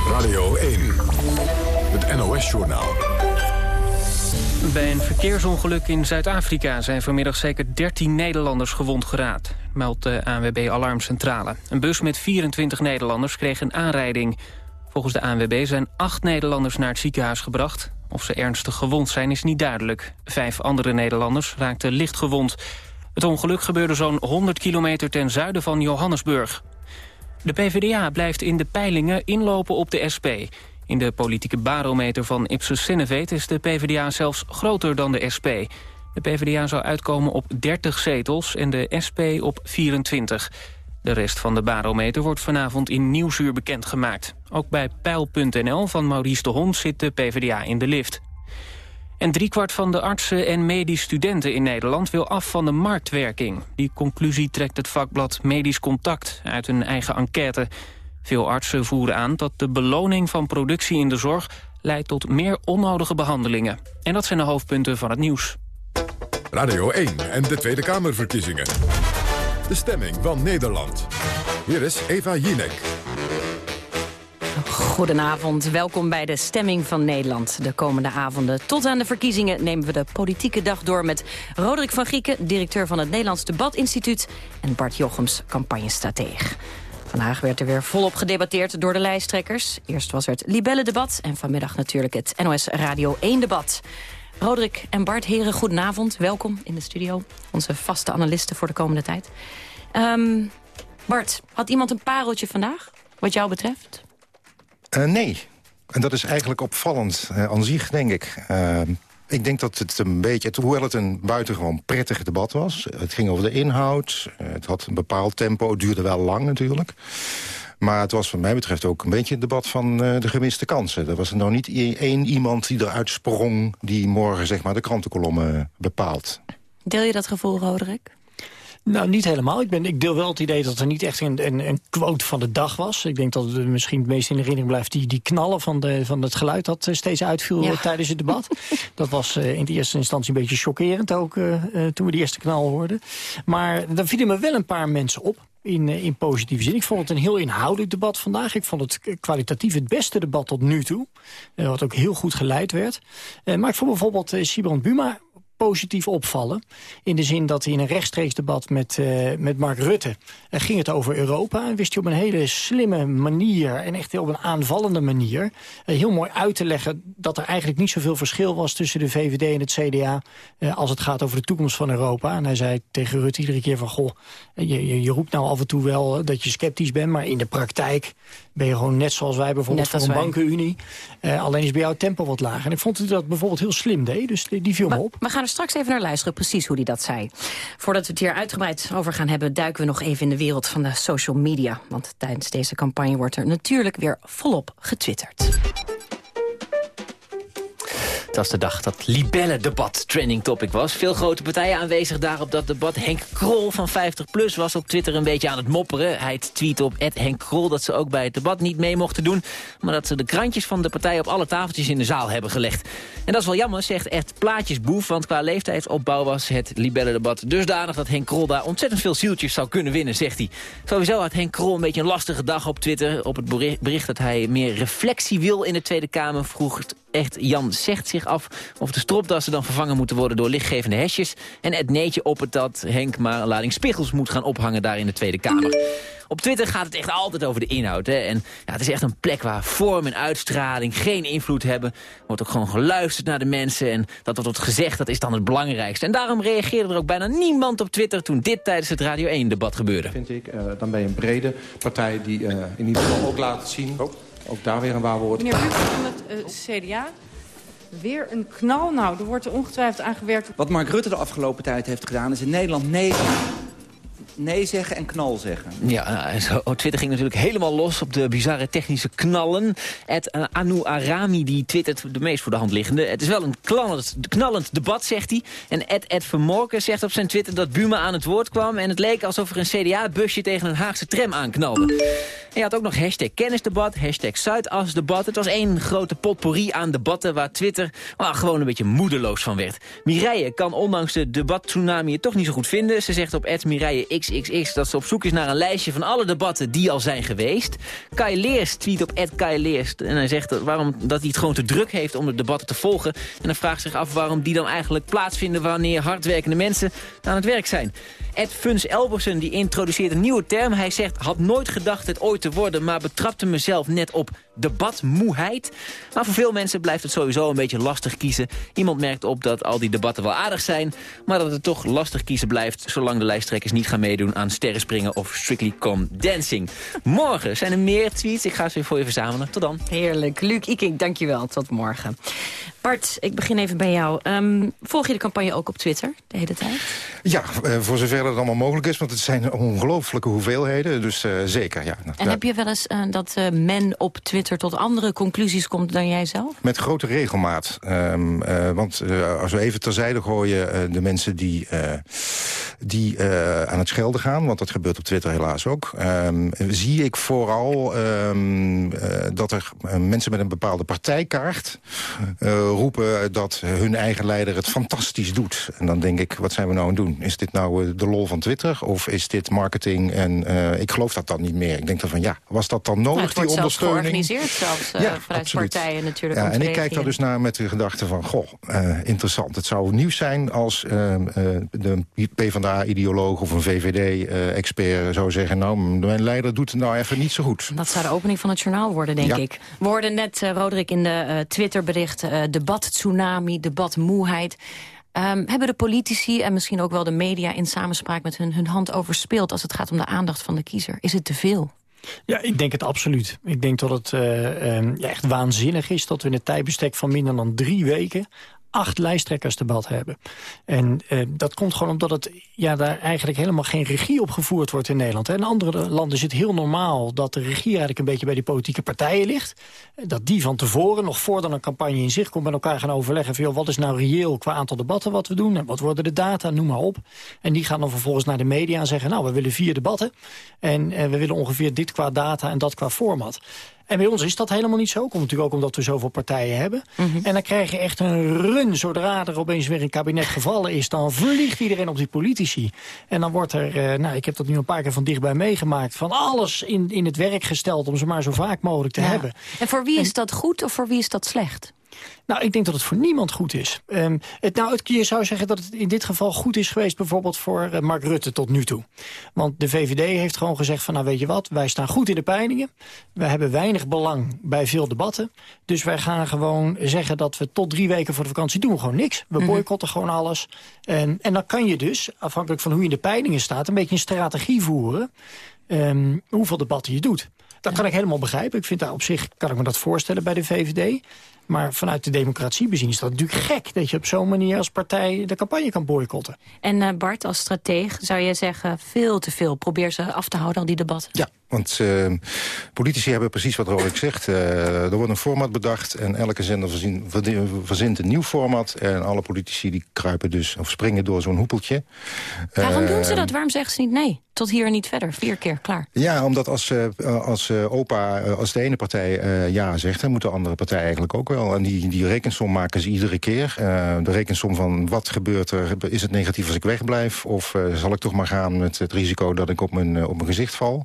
Radio 1, het NOS-journaal. Bij een verkeersongeluk in Zuid-Afrika zijn vanmiddag zeker 13 Nederlanders gewond geraakt, meldt de ANWB Alarmcentrale. Een bus met 24 Nederlanders kreeg een aanrijding. Volgens de ANWB zijn acht Nederlanders naar het ziekenhuis gebracht. Of ze ernstig gewond zijn is niet duidelijk. Vijf andere Nederlanders raakten licht gewond. Het ongeluk gebeurde zo'n 100 kilometer ten zuiden van Johannesburg. De PvdA blijft in de peilingen inlopen op de SP. In de politieke barometer van Ipsos Sinevet is de PvdA zelfs groter dan de SP. De PvdA zou uitkomen op 30 zetels en de SP op 24. De rest van de barometer wordt vanavond in Nieuwsuur bekendgemaakt. Ook bij Peil.nl van Maurice de Hond zit de PvdA in de lift. En driekwart van de artsen en medisch studenten in Nederland wil af van de marktwerking. Die conclusie trekt het vakblad Medisch Contact uit een eigen enquête. Veel artsen voeren aan dat de beloning van productie in de zorg... leidt tot meer onnodige behandelingen. En dat zijn de hoofdpunten van het nieuws. Radio 1 en de Tweede Kamerverkiezingen. De stemming van Nederland. Hier is Eva Jinek. Goedenavond, welkom bij de Stemming van Nederland. De komende avonden tot aan de verkiezingen nemen we de politieke dag door... met Roderick van Gieken, directeur van het Nederlands Debatinstituut... en Bart Jochems, campagnestratege. Vandaag werd er weer volop gedebatteerd door de lijsttrekkers. Eerst was er het Libelle-debat en vanmiddag natuurlijk het NOS Radio 1-debat. Roderick en Bart, heren, goedenavond. Welkom in de studio. Onze vaste analisten voor de komende tijd. Um, Bart, had iemand een pareltje vandaag, wat jou betreft? Uh, nee. En dat is eigenlijk opvallend uh, aan zich, denk ik. Uh, ik denk dat het een beetje, het, hoewel het een buitengewoon prettig debat was... het ging over de inhoud, het had een bepaald tempo, het duurde wel lang natuurlijk... Maar het was wat mij betreft ook een beetje het debat van uh, de gemiste kansen. Er was er nou niet één iemand die eruit sprong... die morgen zeg maar, de krantenkolommen bepaalt. Deel je dat gevoel, Roderick? Nou, niet helemaal. Ik, ben, ik deel wel het idee dat er niet echt een, een, een quote van de dag was. Ik denk dat het misschien het meest in herinnering blijft... die, die knallen van, de, van het geluid dat uh, steeds uitviel ja. tijdens het debat. dat was uh, in de eerste instantie een beetje chockerend ook... Uh, toen we de eerste knal hoorden. Maar dan vielen me wel een paar mensen op in, in positieve zin. Ik vond het een heel inhoudelijk debat vandaag. Ik vond het kwalitatief het beste debat tot nu toe. Uh, wat ook heel goed geleid werd. Uh, maar ik vond bijvoorbeeld Sibrand Buma positief opvallen. In de zin dat hij in een rechtstreeks debat met, uh, met Mark Rutte... Uh, ging het over Europa. En wist hij op een hele slimme manier en echt op een aanvallende manier... Uh, heel mooi uit te leggen dat er eigenlijk niet zoveel verschil was... tussen de VVD en het CDA als het gaat over de toekomst van Europa. En hij zei tegen Rutte iedere keer van... goh, je, je roept nou af en toe wel dat je sceptisch bent... maar in de praktijk ben je gewoon net zoals wij bijvoorbeeld voor een wij. bankenunie. alleen is bij jou het tempo wat lager. En ik vond dat hij dat bijvoorbeeld heel slim deed, dus die, die viel me op. We gaan er straks even naar luisteren, precies hoe hij dat zei. Voordat we het hier uitgebreid over gaan hebben... duiken we nog even in de wereld van de social media. Want tijdens deze campagne wordt er natuurlijk weer volop getwitterd. Het was de dag dat Libelle-debat trending topic was. Veel grote partijen aanwezig daar op dat debat. Henk Krol van 50PLUS was op Twitter een beetje aan het mopperen. Hij tweet op Henk Krol dat ze ook bij het debat niet mee mochten doen... maar dat ze de krantjes van de partij op alle tafeltjes in de zaal hebben gelegd. En dat is wel jammer, zegt echt plaatjesboef... want qua leeftijdsopbouw was het Libelle-debat dusdanig... dat Henk Krol daar ontzettend veel zieltjes zou kunnen winnen, zegt hij. Sowieso had Henk Krol een beetje een lastige dag op Twitter... op het bericht dat hij meer reflectie wil in de Tweede Kamer... vroeg Echt Jan zegt zich af of de stropdassen dan vervangen moeten worden door lichtgevende hesjes. En het neetje op het dat Henk maar een lading spiegels moet gaan ophangen daar in de Tweede Kamer. Op Twitter gaat het echt altijd over de inhoud. Hè? En ja, het is echt een plek waar vorm en uitstraling geen invloed hebben. Er wordt ook gewoon geluisterd naar de mensen. En dat wat wordt gezegd, dat is dan het belangrijkste. En daarom reageerde er ook bijna niemand op Twitter... toen dit tijdens het Radio 1-debat gebeurde. Vind ik, uh, dan ben je een brede partij die uh, in ieder geval ook laat zien... Oh, ook daar weer een waarwoord. Meneer Buurt van het uh, CDA... Weer een knal. Nou, er wordt er ongetwijfeld aan gewerkt. Wat Mark Rutte de afgelopen tijd heeft gedaan... is in Nederland nee nee zeggen en knal zeggen. Ja, nou, zo, Twitter ging natuurlijk helemaal los op de bizarre technische knallen. Ed uh, Anu Arami die twittert de meest voor de hand liggende. Het is wel een knallend, knallend debat, zegt hij. En Ed Vermorken zegt op zijn Twitter dat Buma aan het woord kwam... en het leek alsof er een CDA-busje tegen een Haagse tram aanknalde. En je had ook nog hashtag kennisdebat, hashtag Zuidasdebat. Het was één grote potpourri aan debatten waar Twitter oh, gewoon een beetje moedeloos van werd. Mireille kan ondanks de debat-tsunami het toch niet zo goed vinden. Ze zegt op Ed Mireille Dat ze op zoek is naar een lijstje van alle debatten die al zijn geweest. Kai Leers tweet op Ed Kai en hij zegt waarom, dat hij het gewoon te druk heeft om de debatten te volgen. En dan vraagt zich af waarom die dan eigenlijk plaatsvinden wanneer hardwerkende mensen aan het werk zijn. Ed Funs Elbersen die introduceert een nieuwe term. Hij zegt, had nooit gedacht het ooit te worden... maar betrapte mezelf net op debatmoeheid. Maar voor veel mensen blijft het sowieso een beetje lastig kiezen. Iemand merkt op dat al die debatten wel aardig zijn... maar dat het toch lastig kiezen blijft... zolang de lijsttrekkers niet gaan meedoen aan sterrenspringen of Strictly Come Dancing. Morgen zijn er meer tweets. Ik ga ze weer voor je verzamelen. Tot dan. Heerlijk. Luc Iking, dankjewel. Tot morgen. Bart, ik begin even bij jou. Um, volg je de campagne ook op Twitter de hele tijd? Ja, uh, voor zover dat allemaal mogelijk is. Want het zijn ongelooflijke hoeveelheden. Dus uh, zeker, ja. En heb je wel eens uh, dat men op Twitter tot andere conclusies komt dan jij zelf? Met grote regelmaat. Um, want als we even terzijde gooien... de mensen die, die aan het schelden gaan... want dat gebeurt op Twitter helaas ook... Um, zie ik vooral dat er mensen met een bepaalde partijkaart roepen dat hun eigen leider het fantastisch doet. En dan denk ik, wat zijn we nou aan het doen? Is dit nou eh, de lol van Twitter of is dit marketing? En uh, ik geloof dat dan niet meer. Ik denk dan van, ja, was dat dan nodig, nou, die ondersteuning? georganiseerd zelfs uh, ja, vanuit absoluut. partijen natuurlijk. Ja, en ik kijk daar dus naar met de gedachte van, goh, uh, interessant. Het zou nieuws zijn als de PvdA-ideoloog of een VVD-expert zou zeggen... nou, mijn leider doet het nou even niet zo goed. Dat zou de opening van het journaal worden, denk ja. ik. We hoorden net, Roderick, in de Twitterbericht debat-tsunami, debatmoeheid. Um, hebben de politici en misschien ook wel de media in samenspraak met hun, hun hand overspeeld... als het gaat om de aandacht van de kiezer? Is het te veel? Ja, ik denk het absoluut. Ik denk dat het uh, um, ja, echt waanzinnig is dat we in een tijdbestek van minder dan drie weken acht lijsttrekkersdebat hebben. En uh, dat komt gewoon omdat het, ja, daar eigenlijk helemaal geen regie op gevoerd wordt in Nederland. In andere landen is het heel normaal dat de regie eigenlijk een beetje bij die politieke partijen ligt. Dat die van tevoren, nog voordat een campagne in zicht komt... met elkaar gaan overleggen van, joh, wat is nou reëel qua aantal debatten wat we doen... en wat worden de data, noem maar op. En die gaan dan vervolgens naar de media en zeggen... nou, we willen vier debatten en uh, we willen ongeveer dit qua data en dat qua format. En bij ons is dat helemaal niet zo. Komt natuurlijk ook omdat we zoveel partijen hebben. Mm -hmm. En dan krijg je echt een run. Zodra er opeens weer een kabinet gevallen is... dan vliegt iedereen op die politici. En dan wordt er, uh, nou, ik heb dat nu een paar keer van dichtbij meegemaakt... van alles in, in het werk gesteld om ze maar zo vaak mogelijk te ja. hebben. En voor wie is dat goed of voor wie is dat slecht? Nou, ik denk dat het voor niemand goed is. Um, het, nou, het, je zou zeggen dat het in dit geval goed is geweest... bijvoorbeeld voor uh, Mark Rutte tot nu toe. Want de VVD heeft gewoon gezegd van... nou, weet je wat, wij staan goed in de peilingen. We hebben weinig belang bij veel debatten. Dus wij gaan gewoon zeggen dat we tot drie weken voor de vakantie doen we gewoon niks. We boycotten mm -hmm. gewoon alles. En, en dan kan je dus, afhankelijk van hoe je in de peilingen staat... een beetje een strategie voeren... Um, hoeveel debatten je doet. Dat kan ik helemaal begrijpen. Ik vind daar op zich, kan ik me dat voorstellen bij de VVD. Maar vanuit de democratie bezien is dat natuurlijk gek... dat je op zo'n manier als partij de campagne kan boycotten. En uh, Bart, als strateeg zou je zeggen veel te veel. Probeer ze af te houden, al die debatten. Ja, want uh, politici hebben precies wat Roderick zegt. Uh, er wordt een format bedacht en elke zender verzin, verzint een nieuw format. En alle politici die kruipen dus, of springen door zo'n hoepeltje. Waarom doen ze dat? Waarom zeggen ze niet nee? Tot hier en niet verder, vier keer, klaar. Ja, omdat als, als opa, als de ene partij ja zegt... dan moet de andere partij eigenlijk ook wel. En die, die rekensom maken ze iedere keer. Uh, de rekensom van wat gebeurt er, is het negatief als ik wegblijf... of uh, zal ik toch maar gaan met het risico dat ik op mijn, uh, op mijn gezicht val...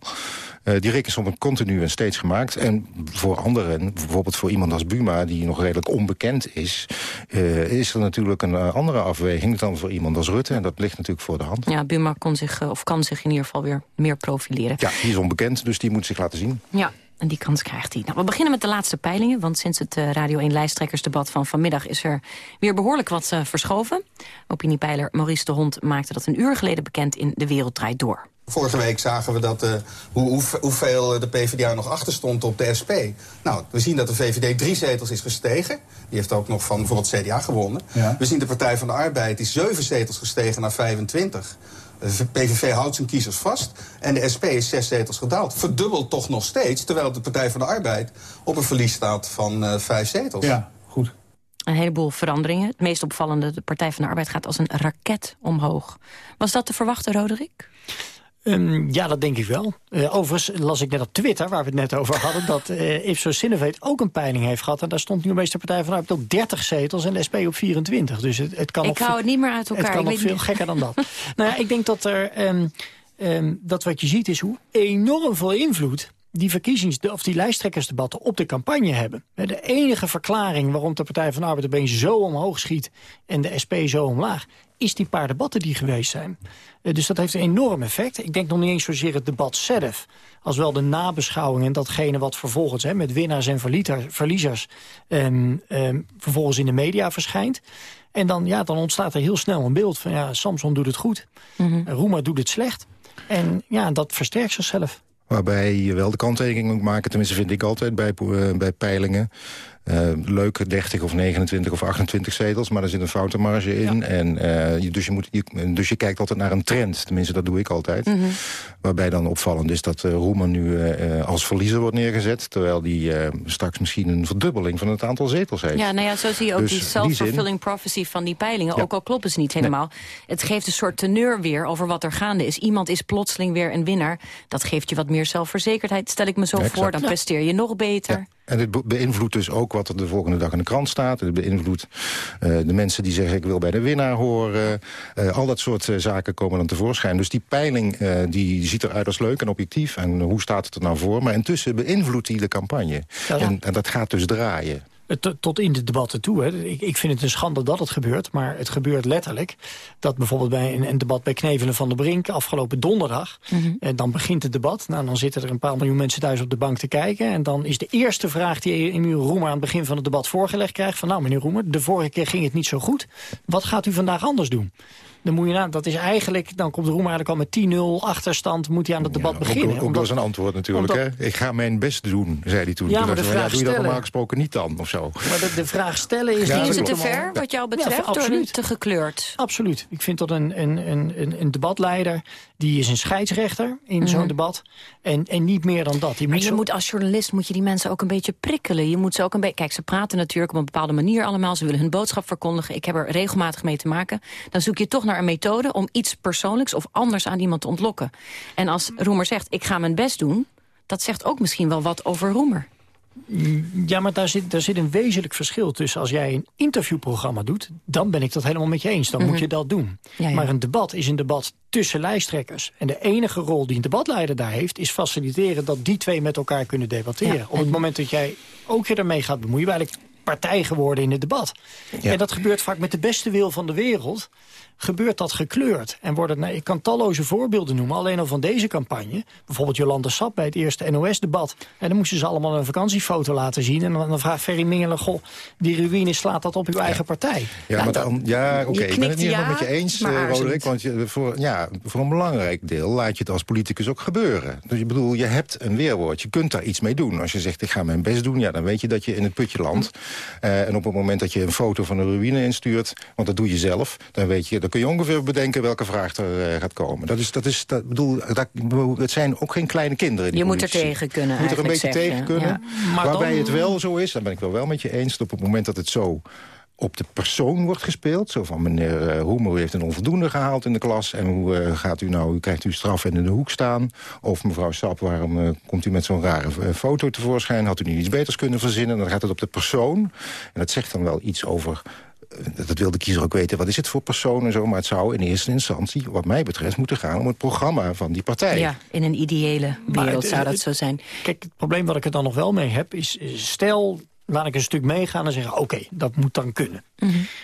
Uh, die rekensom wordt continu en steeds gemaakt. En voor anderen, bijvoorbeeld voor iemand als Buma... die nog redelijk onbekend is... Uh, is er natuurlijk een andere afweging dan voor iemand als Rutte. En dat ligt natuurlijk voor de hand. Ja, Buma kon zich, of kan zich in ieder geval weer meer profileren. Ja, die is onbekend, dus die moet zich laten zien. Ja, en die kans krijgt hij. Nou, we beginnen met de laatste peilingen. Want sinds het uh, Radio 1 lijsttrekkersdebat van vanmiddag... is er weer behoorlijk wat uh, verschoven. Opiniepeiler Maurice de Hond maakte dat een uur geleden bekend... in De Wereld Draait Door. Vorige week zagen we dat, uh, hoe, hoe, hoeveel de PvdA nog achter stond op de SP. Nou, we zien dat de VVD drie zetels is gestegen. Die heeft ook nog van bijvoorbeeld CDA gewonnen. Ja. We zien de Partij van de Arbeid, die zeven zetels gestegen naar 25. De PVV houdt zijn kiezers vast. En de SP is zes zetels gedaald. Verdubbelt toch nog steeds, terwijl de Partij van de Arbeid... op een verlies staat van uh, vijf zetels. Ja, goed. Een heleboel veranderingen. Het meest opvallende, de Partij van de Arbeid gaat als een raket omhoog. Was dat te verwachten, Roderick? Um, ja, dat denk ik wel. Uh, overigens las ik net op Twitter, waar we het net over hadden... dat uh, Ipsos ook een peiling heeft gehad. En daar stond nu opeens de Partij van Arbeid op 30 zetels... en de SP op 24. Dus het, het kan ik hou het niet meer uit elkaar. Het kan nog veel niet. gekker dan dat. nou ja, ik denk dat er... Um, um, dat wat je ziet is hoe enorm veel invloed die verkiezings- of die lijsttrekkersdebatten op de campagne hebben. De enige verklaring waarom de Partij van de Arbeid opeens zo omhoog schiet... en de SP zo omlaag, is die paar debatten die geweest zijn. Uh, dus dat heeft een enorm effect. Ik denk nog niet eens zozeer het debat zelf... als wel de nabeschouwing en datgene wat vervolgens... Hè, met winnaars en verliezers um, um, vervolgens in de media verschijnt. En dan, ja, dan ontstaat er heel snel een beeld van... ja, Samson doet het goed, mm -hmm. Roemer doet het slecht. En ja, dat versterkt zichzelf. Waarbij je wel de kanttekening moet maken, tenminste vind ik altijd bij, uh, bij peilingen. Uh, leuke 30 of 29 of 28 zetels, maar er zit een foutenmarge in. Ja. En, uh, je, dus, je moet, je, dus je kijkt altijd naar een trend. Tenminste, dat doe ik altijd. Mm -hmm. Waarbij dan opvallend is dat uh, Roemer nu uh, als verliezer wordt neergezet... terwijl die straks misschien een verdubbeling van het aantal zetels heeft. Ja, nou ja, zo zie je ook dus die self-fulfilling prophecy van die peilingen. Ja. Ook al kloppen ze niet helemaal. Nee. Het geeft een soort teneur weer over wat er gaande is. Iemand is plotseling weer een winnaar. Dat geeft je wat meer zelfverzekerdheid, stel ik me zo voor. Dan presteer je nog beter. Ja. En het beïnvloedt dus ook wat er de volgende dag in de krant staat. Het beïnvloedt uh, de mensen die zeggen ik wil bij de winnaar horen. Uh, al dat soort uh, zaken komen dan tevoorschijn. Dus die peiling die ziet eruit als leuk en objectief. En hoe staat het er nou voor? Maar intussen beïnvloedt die de campagne. Ja. En, en dat gaat dus draaien. Tot in de debatten toe. Hè. Ik, ik vind het een schande dat het gebeurt, maar het gebeurt letterlijk. Dat bijvoorbeeld bij een, een debat bij Knevelen van der Brink afgelopen donderdag... Mm -hmm. en dan begint het debat. Nou, dan zitten er een paar miljoen mensen thuis op de bank te kijken. En dan is de eerste vraag die Emiel Roemer aan het begin van het debat voorgelegd krijgt... van nou meneer Roemer, de vorige keer ging het niet zo goed. Wat gaat u vandaag anders doen? Dan moet je na, dat is eigenlijk, dan komt Roemer eigenlijk al met 10-0 achterstand, moet hij aan het debat ja, beginnen. Ook, ook dat is een antwoord natuurlijk. Omdat, hè? Ik ga mijn best doen, zei hij toen. Ja, maar de vraag ja, doe je dat normaal gesproken niet dan, of zo. Maar de, de vraag stellen is... Ging ze te ver, wat jou betreft, ja, absoluut. te gekleurd? Absoluut. Ik vind dat een, een, een, een debatleider, die is een scheidsrechter in mm -hmm. zo'n debat. En, en niet meer dan dat. Die maar moet je zo... moet als journalist moet je die mensen ook een beetje prikkelen. Je moet ze ook een beetje... Kijk, ze praten natuurlijk op een bepaalde manier allemaal. Ze willen hun boodschap verkondigen. Ik heb er regelmatig mee te maken. Dan zoek je toch naar een methode om iets persoonlijks of anders aan iemand te ontlokken. En als Roemer zegt, ik ga mijn best doen... dat zegt ook misschien wel wat over Roemer. Ja, maar daar zit, daar zit een wezenlijk verschil tussen. Als jij een interviewprogramma doet, dan ben ik dat helemaal met je eens. Dan mm -hmm. moet je dat doen. Ja, ja. Maar een debat is een debat tussen lijsttrekkers. En de enige rol die een debatleider daar heeft... is faciliteren dat die twee met elkaar kunnen debatteren. Ja, Op het moment dat jij ook je ermee gaat bemoeien... ben ik partij geworden in het debat. En dat gebeurt vaak met de beste wil van de wereld gebeurt dat gekleurd. En worden, nou, ik kan talloze voorbeelden noemen, alleen al van deze campagne. Bijvoorbeeld Jolande Sap bij het eerste NOS-debat. En dan moesten ze allemaal een vakantiefoto laten zien. En dan, vraagt Ferry Mingelen, goh, die ruïne slaat dat op uw eigen partij. Ja, maar dan, ja oké, okay. ik ben het niet helemaal ja, met je eens, uh, Roderick. Want je, voor, ja, voor een belangrijk deel laat je het als politicus ook gebeuren. Dus je bedoel, je hebt een weerwoord. Je kunt daar iets mee doen. Als je zegt, ik ga mijn best doen, ja, dan weet je dat je in het putje landt. Uh, en op het moment dat je een foto van een ruïne instuurt, want dat doe je zelf, dan weet je, dan kun je ongeveer bedenken welke vraag er uh, gaat komen. Dat is, dat is, dat, bedoel, dat, het zijn ook geen kleine kinderen. Die je moet er tegen kunnen. Je moet er een beetje tegen kunnen. Ja. Waarbij dan... het wel zo is, dan ben ik wel wel met je eens, dat op het moment dat het zo op de persoon wordt gespeeld. Zo van meneer Roemer, u heeft een onvoldoende gehaald in de klas... en hoe uh, gaat u nou, u krijgt u straf en in de hoek staan? Of mevrouw Sap, waarom komt u met zo'n rare foto tevoorschijn? Had u niet iets beters kunnen verzinnen? Dan gaat het op de persoon. En dat zegt dan wel iets over dat wil de kiezer ook weten, wat is het voor persoon en zo. Maar het zou in eerste instantie, wat mij betreft, moeten gaan om het programma van die partij. Ja, in een ideële wereld zou dat zo zijn. Kijk, het probleem wat ik er dan nog wel mee heb, is stel laat ik een stuk meegaan en zeggen... oké, dat moet dan kunnen.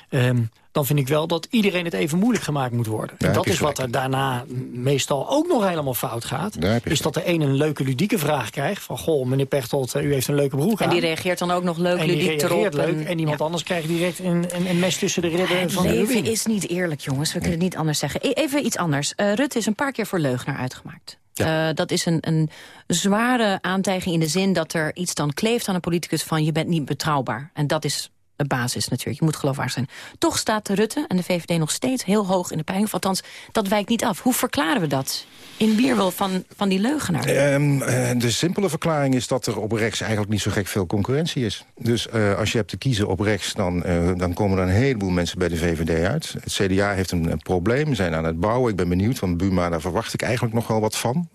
Ehm, dan vind ik wel dat iedereen het even moeilijk gemaakt moet worden. en dat is wat er daarna meestal ook nog helemaal fout gaat. Is dat de een een leuke ludieke vraag krijgt. Van, goh, meneer Pechtold, u heeft een leuke broek aan. En die reageert dan ook nog leuk, en ludiek erop. Leuk, en, iemand anders krijgt direct een, een, een, mes tussen de ribben van de Het leven is niet eerlijk, jongens. We kunnen het niet anders zeggen. E- even iets anders. Uh, Rutte is een paar keer voor leugenaar uitgemaakt. Ja. Uh, dat is een, een zware aantijging in de zin dat er iets dan kleeft aan een politicus van je bent niet betrouwbaar. En dat is basis natuurlijk. Je moet geloofwaardig zijn. Toch staat Rutte en de VVD nog steeds heel hoog in de peiling. Althans, dat wijkt niet af. Hoe verklaren we dat? In weerwil van, van die leugenaar? Um, de simpele verklaring is dat er op rechts eigenlijk niet zo gek veel concurrentie is. Dus uh, als je hebt te kiezen op rechts, dan, uh, dan komen er een heleboel mensen bij de VVD uit. Het CDA heeft een, een probleem, zijn aan het bouwen. Ik ben benieuwd van Buma, daar verwacht ik eigenlijk nog wel wat van.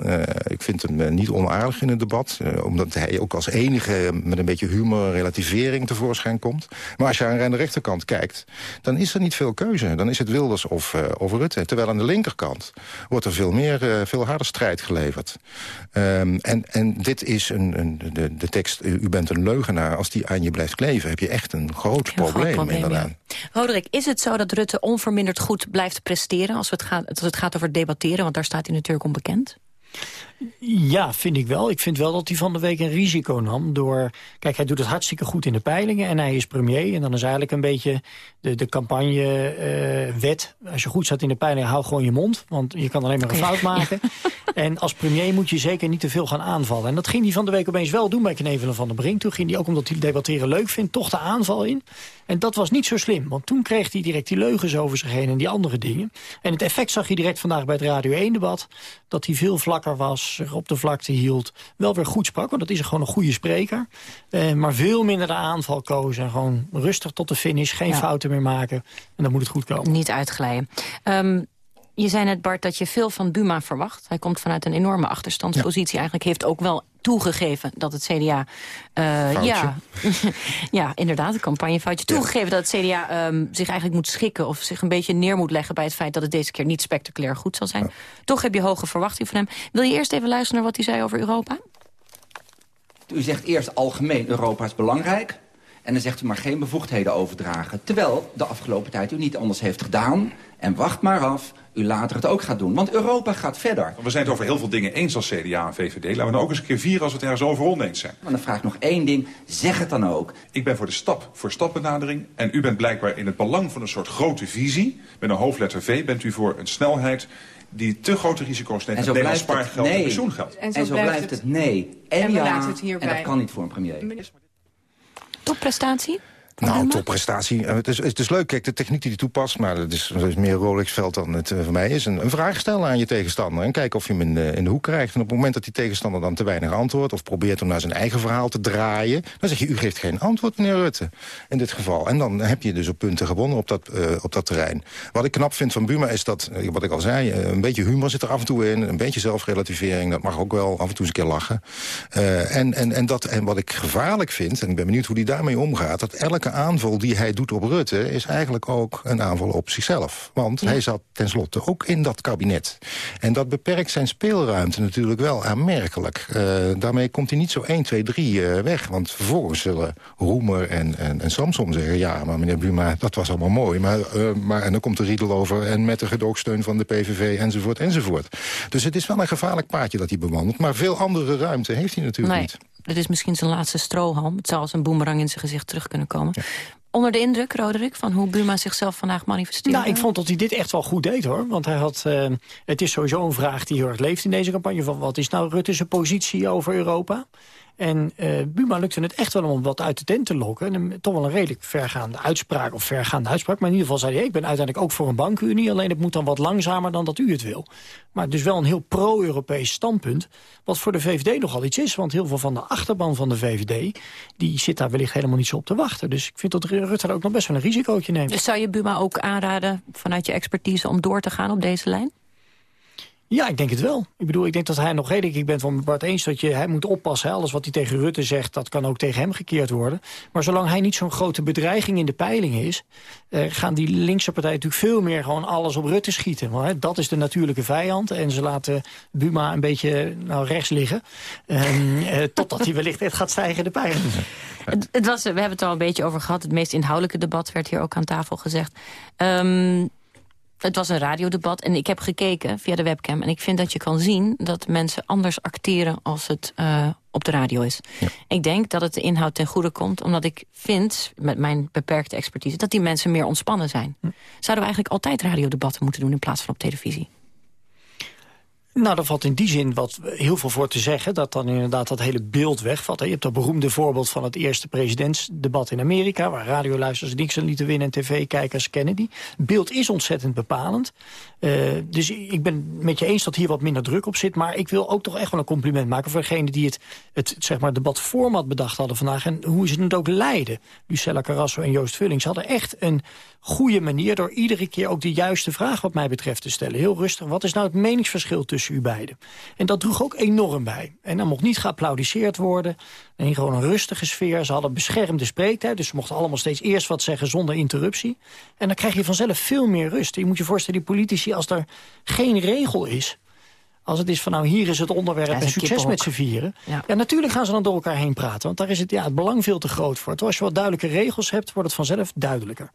ik vind hem niet onaardig in het debat. omdat hij ook als enige met een beetje humor relativering tevoorschijn komt. Maar als je aan de rechterkant kijkt, dan is er niet veel keuze. Dan is het Wilders of, of Rutte. Terwijl aan de linkerkant wordt er veel meer, veel harder strijd geleverd. Um, en, en dit is een, een, de, de tekst, u bent een leugenaar. Als die aan je blijft kleven, heb je echt een groot probleem, groot probleem inderdaad. Ja. Roderick, is het zo dat Rutte onverminderd goed blijft presteren... als het gaat, als het gaat over debatteren? Want daar staat hij natuurlijk onbekend. Ja, vind ik wel. Ik vind wel dat hij van de week een risico nam door... Kijk, hij doet het hartstikke goed in de peilingen en hij is premier. En dan is eigenlijk een beetje de, de campagnewet. Uh, als je goed staat in de peilingen, hou gewoon je mond. Want je kan alleen maar een fout maken. En als premier moet je zeker niet te veel gaan aanvallen. En dat ging hij van de week opeens wel doen bij Knevelen van der Brink. Toen ging hij ook, omdat hij debatteren leuk vindt, toch de aanval in. En dat was niet zo slim, want toen kreeg hij direct die leugens over zich heen... en die andere dingen. En het effect zag je direct vandaag bij het Radio 1-debat... dat hij veel vlakker was, zich op de vlakte hield... wel weer goed sprak, want dat is gewoon een goede spreker. Eh, maar veel minder de aanval kozen. En gewoon rustig tot de finish, geen fouten meer maken. En dan moet het goed komen. Niet uitglijden. Um, je zei net, Bart, dat je veel van Buma verwacht. Hij komt vanuit een enorme achterstandspositie. Eigenlijk heeft ook wel toegegeven dat het CDA... Uh, ja, ja, inderdaad, een campagnefoutje. Toegegeven dat het CDA um, zich eigenlijk moet schikken... of zich een beetje neer moet leggen bij het feit dat het deze keer niet spectaculair goed zal zijn. Toch heb je hoge verwachting van hem. Wil je eerst even luisteren naar wat hij zei over Europa? U zegt eerst algemeen Europa is belangrijk... En dan zegt u maar geen bevoegdheden overdragen. Terwijl de afgelopen tijd u niet anders heeft gedaan. En wacht maar af, u later het ook gaat doen. Want Europa gaat verder. We zijn het over heel veel dingen eens als CDA en VVD. Laten we dan ook eens een keer vieren als we het ergens over oneens zijn. Maar dan vraag ik nog één ding. Zeg het dan ook. Ik ben voor de stap-voor-stap-benadering. En u bent blijkbaar in het belang van een soort grote visie. Met een hoofdletter V bent u voor een snelheid die te grote risico's neemt. En zo blijft spaargeld nee. en pensioengeld. En zo, en zo blijft, blijft het, nee. En, en ja, het hierbij. en dat kan niet voor een premier. Topprestatie? Nou, topprestatie. Het is, het is leuk, kijk, de techniek die hij toepast... maar dat is, dat is meer Rolex-veld dan het uh, voor mij is. Een, een, vraag stellen aan je tegenstander en kijken of je hem in de, in de hoek krijgt. En op het moment dat die tegenstander dan te weinig antwoordt... of probeert hem naar zijn eigen verhaal te draaien... dan zeg je, u geeft geen antwoord, meneer Rutte, in dit geval. En dan heb je dus op punten gewonnen op dat, uh, op dat terrein. Wat ik knap vind van Buma is dat, wat ik al zei... een beetje humor zit er af en toe in, een beetje zelfrelativering... dat mag ook wel af en toe eens een keer lachen. en, en, en, dat, en wat ik gevaarlijk vind, en ik ben benieuwd hoe hij daarmee omgaat... dat elke aanval die hij doet op Rutte... is eigenlijk ook een aanval op zichzelf. Want hij zat tenslotte ook in dat kabinet. En dat beperkt zijn speelruimte natuurlijk wel aanmerkelijk. Uh, daarmee komt hij niet zo 1, 2, 3 uh, weg. Want vervolgens zullen Roemer en, en, en Samson zeggen... ja, maar meneer Buma, dat was allemaal mooi. Maar, uh, maar, en dan komt de Riedel over en met de gedoogsteun van de PVV enzovoort enzovoort. Dus het is wel een gevaarlijk paadje dat hij bewandelt. Maar veel andere ruimte heeft hij natuurlijk nee. niet. Het is misschien zijn laatste strohalm. Het zou als een boemerang in zijn gezicht terug kunnen komen. Ja. Onder de indruk, Roderick, van hoe Buma zichzelf vandaag manifesteerde? Nou, ik vond dat hij dit echt wel goed deed, hoor. Want hij had, uh, het is sowieso een vraag die heel erg leeft in deze campagne. Van wat is nou Rutte's positie over Europa? En uh, Buma lukte het echt wel om wat uit de tent te lokken. En toch wel een redelijk vergaande uitspraak, of vergaande uitspraak. Maar in ieder geval zei hij, ik ben uiteindelijk ook voor een bankenunie. Alleen het moet dan wat langzamer dan dat u het wil. Maar dus wel een heel pro-Europees standpunt. Wat voor de VVD nogal iets is. Want heel veel van de achterban van de VVD... die zit daar wellicht helemaal niet zo op te wachten. Dus ik vind dat Rutte er ook nog best wel een risicootje neemt. Dus zou je Buma ook aanraden vanuit je expertise... om door te gaan op deze lijn? Ja, ik denk het wel. Ik bedoel, ik denk dat hij nog redelijk... Ik ben van Bart eens dat je, hij moet oppassen. Alles wat hij tegen Rutte zegt, dat kan ook tegen hem gekeerd worden. Maar zolang hij niet zo'n grote bedreiging in de peilingen is... Eh, gaan die linkse partijen natuurlijk veel meer gewoon alles op Rutte schieten. Want hè, dat is de natuurlijke vijand. En ze laten Buma een beetje nou, rechts liggen. Ehm, eh, totdat hij wellicht echt gaat stijgen in de peilingen. Het, het, was, we hebben het al een beetje over gehad. Het meest inhoudelijke debat werd hier ook aan tafel gezegd. Um, het was een radiodebat en ik heb gekeken via de webcam... en ik vind dat je kan zien dat mensen anders acteren als het uh, op de radio is. Ik denk dat het de inhoud ten goede komt, omdat ik vind... met mijn beperkte expertise, dat die mensen meer ontspannen zijn. Hm. Zouden we eigenlijk altijd radiodebatten moeten doen in plaats van op televisie? Nou, daar valt in die zin wat heel veel voor te zeggen... dat dan inderdaad dat hele beeld wegvalt. Je hebt dat beroemde voorbeeld van het eerste presidentsdebat in Amerika... waar radioluisters Nixon lieten winnen en tv-kijkers Kennedy. Beeld is ontzettend bepalend. Uh, dus ik ben met je eens dat hier wat minder druk op zit... maar ik wil ook toch echt wel een compliment maken... voor degene die het, het zeg maar, debatformat bedacht hadden vandaag... en hoe ze het ook leiden. Lucella Carrasso en Joost Vullings hadden echt een goede manier... door iedere keer ook de juiste vraag wat mij betreft te stellen. Heel rustig, wat is nou het meningsverschil tussen u beiden? En dat droeg ook enorm bij. En dan mocht niet geapplaudiseerd worden. Nee, gewoon een rustige sfeer. Ze hadden beschermde spreektijd, dus ze mochten allemaal steeds eerst wat zeggen zonder interruptie. En dan krijg je vanzelf veel meer rust. Je moet je voorstellen, die politici, als er geen regel is... Als het is van nou, hier is het onderwerp en succes met z'n vieren. Ja. natuurlijk gaan ze dan door elkaar heen praten. Want daar is het, ja, het belang veel te groot voor. als je wat duidelijke regels hebt, wordt het vanzelf duidelijker.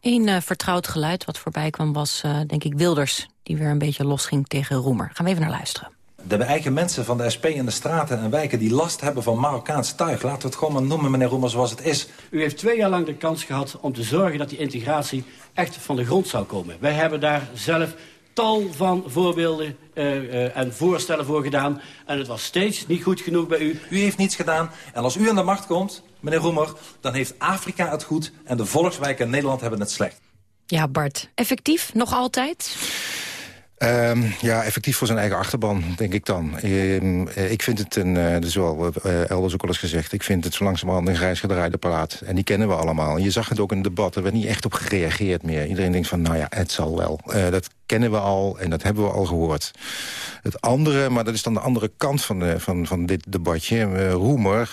Een uh, vertrouwd geluid wat voorbij kwam was, uh, denk ik, Wilders. Die weer een beetje losging tegen Roemer. Gaan we even naar luisteren. De eigen mensen van de SP in de straten en wijken die last hebben van Marokkaans tuig. Laten we het gewoon maar noemen, meneer Roemer, zoals het is. U heeft twee jaar lang de kans gehad om te zorgen dat die integratie echt van de grond zou komen. Wij hebben daar zelf tal van voorbeelden uh, uh, en voorstellen voor gedaan. En het was steeds niet goed genoeg bij u. U heeft niets gedaan. En als u aan de macht komt, meneer Roemer... dan heeft Afrika het goed en de volkswijken in Nederland hebben het slecht. Ja, Bart. Effectief? Nog altijd? Um, ja, effectief voor zijn eigen achterban, denk ik dan. Um, ik vind het, een, uh, dat is wel uh, elders ook al eens gezegd... ik vind het zo langzamerhand een grijs gedraaide plaat. En die kennen we allemaal. En je zag het ook in het debat, er werd niet echt op gereageerd meer. Iedereen denkt van, nou ja, het zal wel. Uh, dat kennen we al en dat hebben we al gehoord. Het andere, maar dat is dan de andere kant van, de, van, van dit debatje. Uh, Roemer,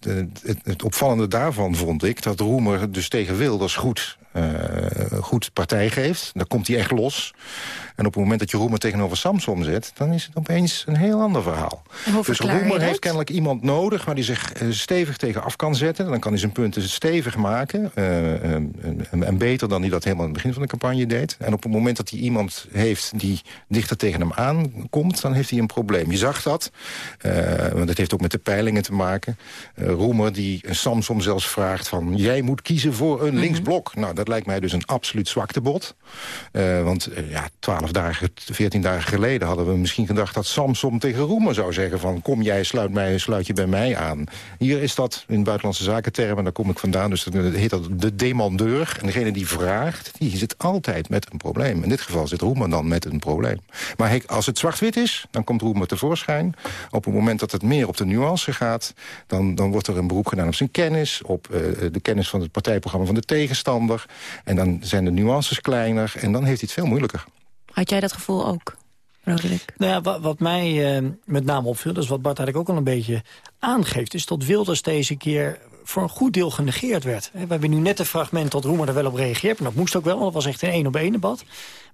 het, het, opvallende daarvan vond ik... dat Roemer dus tegen Wilders goed, goed partij geeft. Dan komt hij echt los. En op het moment dat je Roemer tegenover Samsom zet... dan is het opeens een heel ander verhaal. Dus Roemer heeft kennelijk iemand nodig... waar hij zich eh, stevig tegen af kan zetten. Dan kan hij zijn punten stevig maken. Uh, en, en, beter dan hij dat helemaal aan het begin van de campagne deed. En op het moment dat hij iemand heeft die dichter tegen hem aankomt... dan heeft hij een probleem. Je zag dat, uh, want dat heeft ook met de peilingen te maken. Roemer die Samsom zelfs vraagt van... jij moet kiezen voor een mhm. linksblok. Nou, dat lijkt mij dus een absoluut zwaktebod. want ja, 12 dagen, 14 dagen geleden hadden we misschien gedacht dat Samsom tegen Roemer zou zeggen van kom jij, sluit, mij, sluit je bij mij aan. Hier is dat in buitenlandse zakentermen, daar kom ik vandaan, dus dat heet dat de demandeur. En degene die vraagt, die zit altijd met een probleem. In dit geval zit Roemer dan met een probleem. Maar als het zwart-wit is, dan komt Roemer tevoorschijn. Op het moment dat het meer op de nuance gaat, dan, dan wordt er een beroep gedaan op zijn kennis, op uh, de kennis van het partijprogramma van de tegenstander. En dan zijn de nuances kleiner en dan heeft hij het veel moeilijker. Had jij dat gevoel ook, Roderick? Nou ja, wat, wat mij uh, met name opviel, dat is wat Bart eigenlijk ook al een beetje aangeeft... is dat Wilders deze keer voor een goed deel genegeerd werd. We hebben nu net een fragment dat Roemer er wel op reageert... maar dat moest ook wel, dat was echt een één-op-één debat.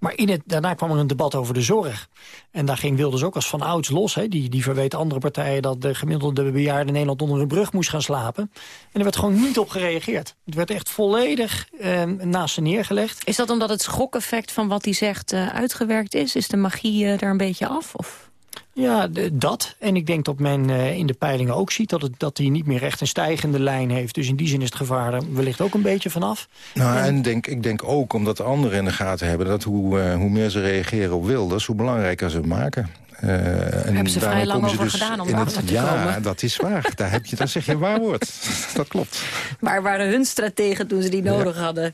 Maar in het, daarna kwam er een debat over de zorg. En daar ging Wilders ook als van ouds los. Die, die verweet andere partijen dat de gemiddelde bejaarde in Nederland... onder een brug moest gaan slapen. En er werd gewoon niet op gereageerd. Het werd echt volledig eh, naast ze neergelegd. Is dat omdat het schokeffect van wat hij zegt uh, uitgewerkt is? Is de magie uh, er een beetje af? Of? Ja, dat. En ik denk dat men uh, in de peilingen ook ziet dat, het, dat hij niet meer echt een stijgende lijn heeft. Dus in die zin is het gevaar er wellicht ook een beetje vanaf. Nou, en denk, ik denk ook omdat de anderen in de gaten hebben... dat hoe, uh, hoe meer ze reageren op Wilders, hoe belangrijker ze maken. Uh, en Hebben ze vrij lang over dus gedaan om erachter te ja, komen. Ja, dat is waar. Daar heb je, dan zeg je waar woord. dat klopt. Maar waren hun strategen toen ze die nodig hadden?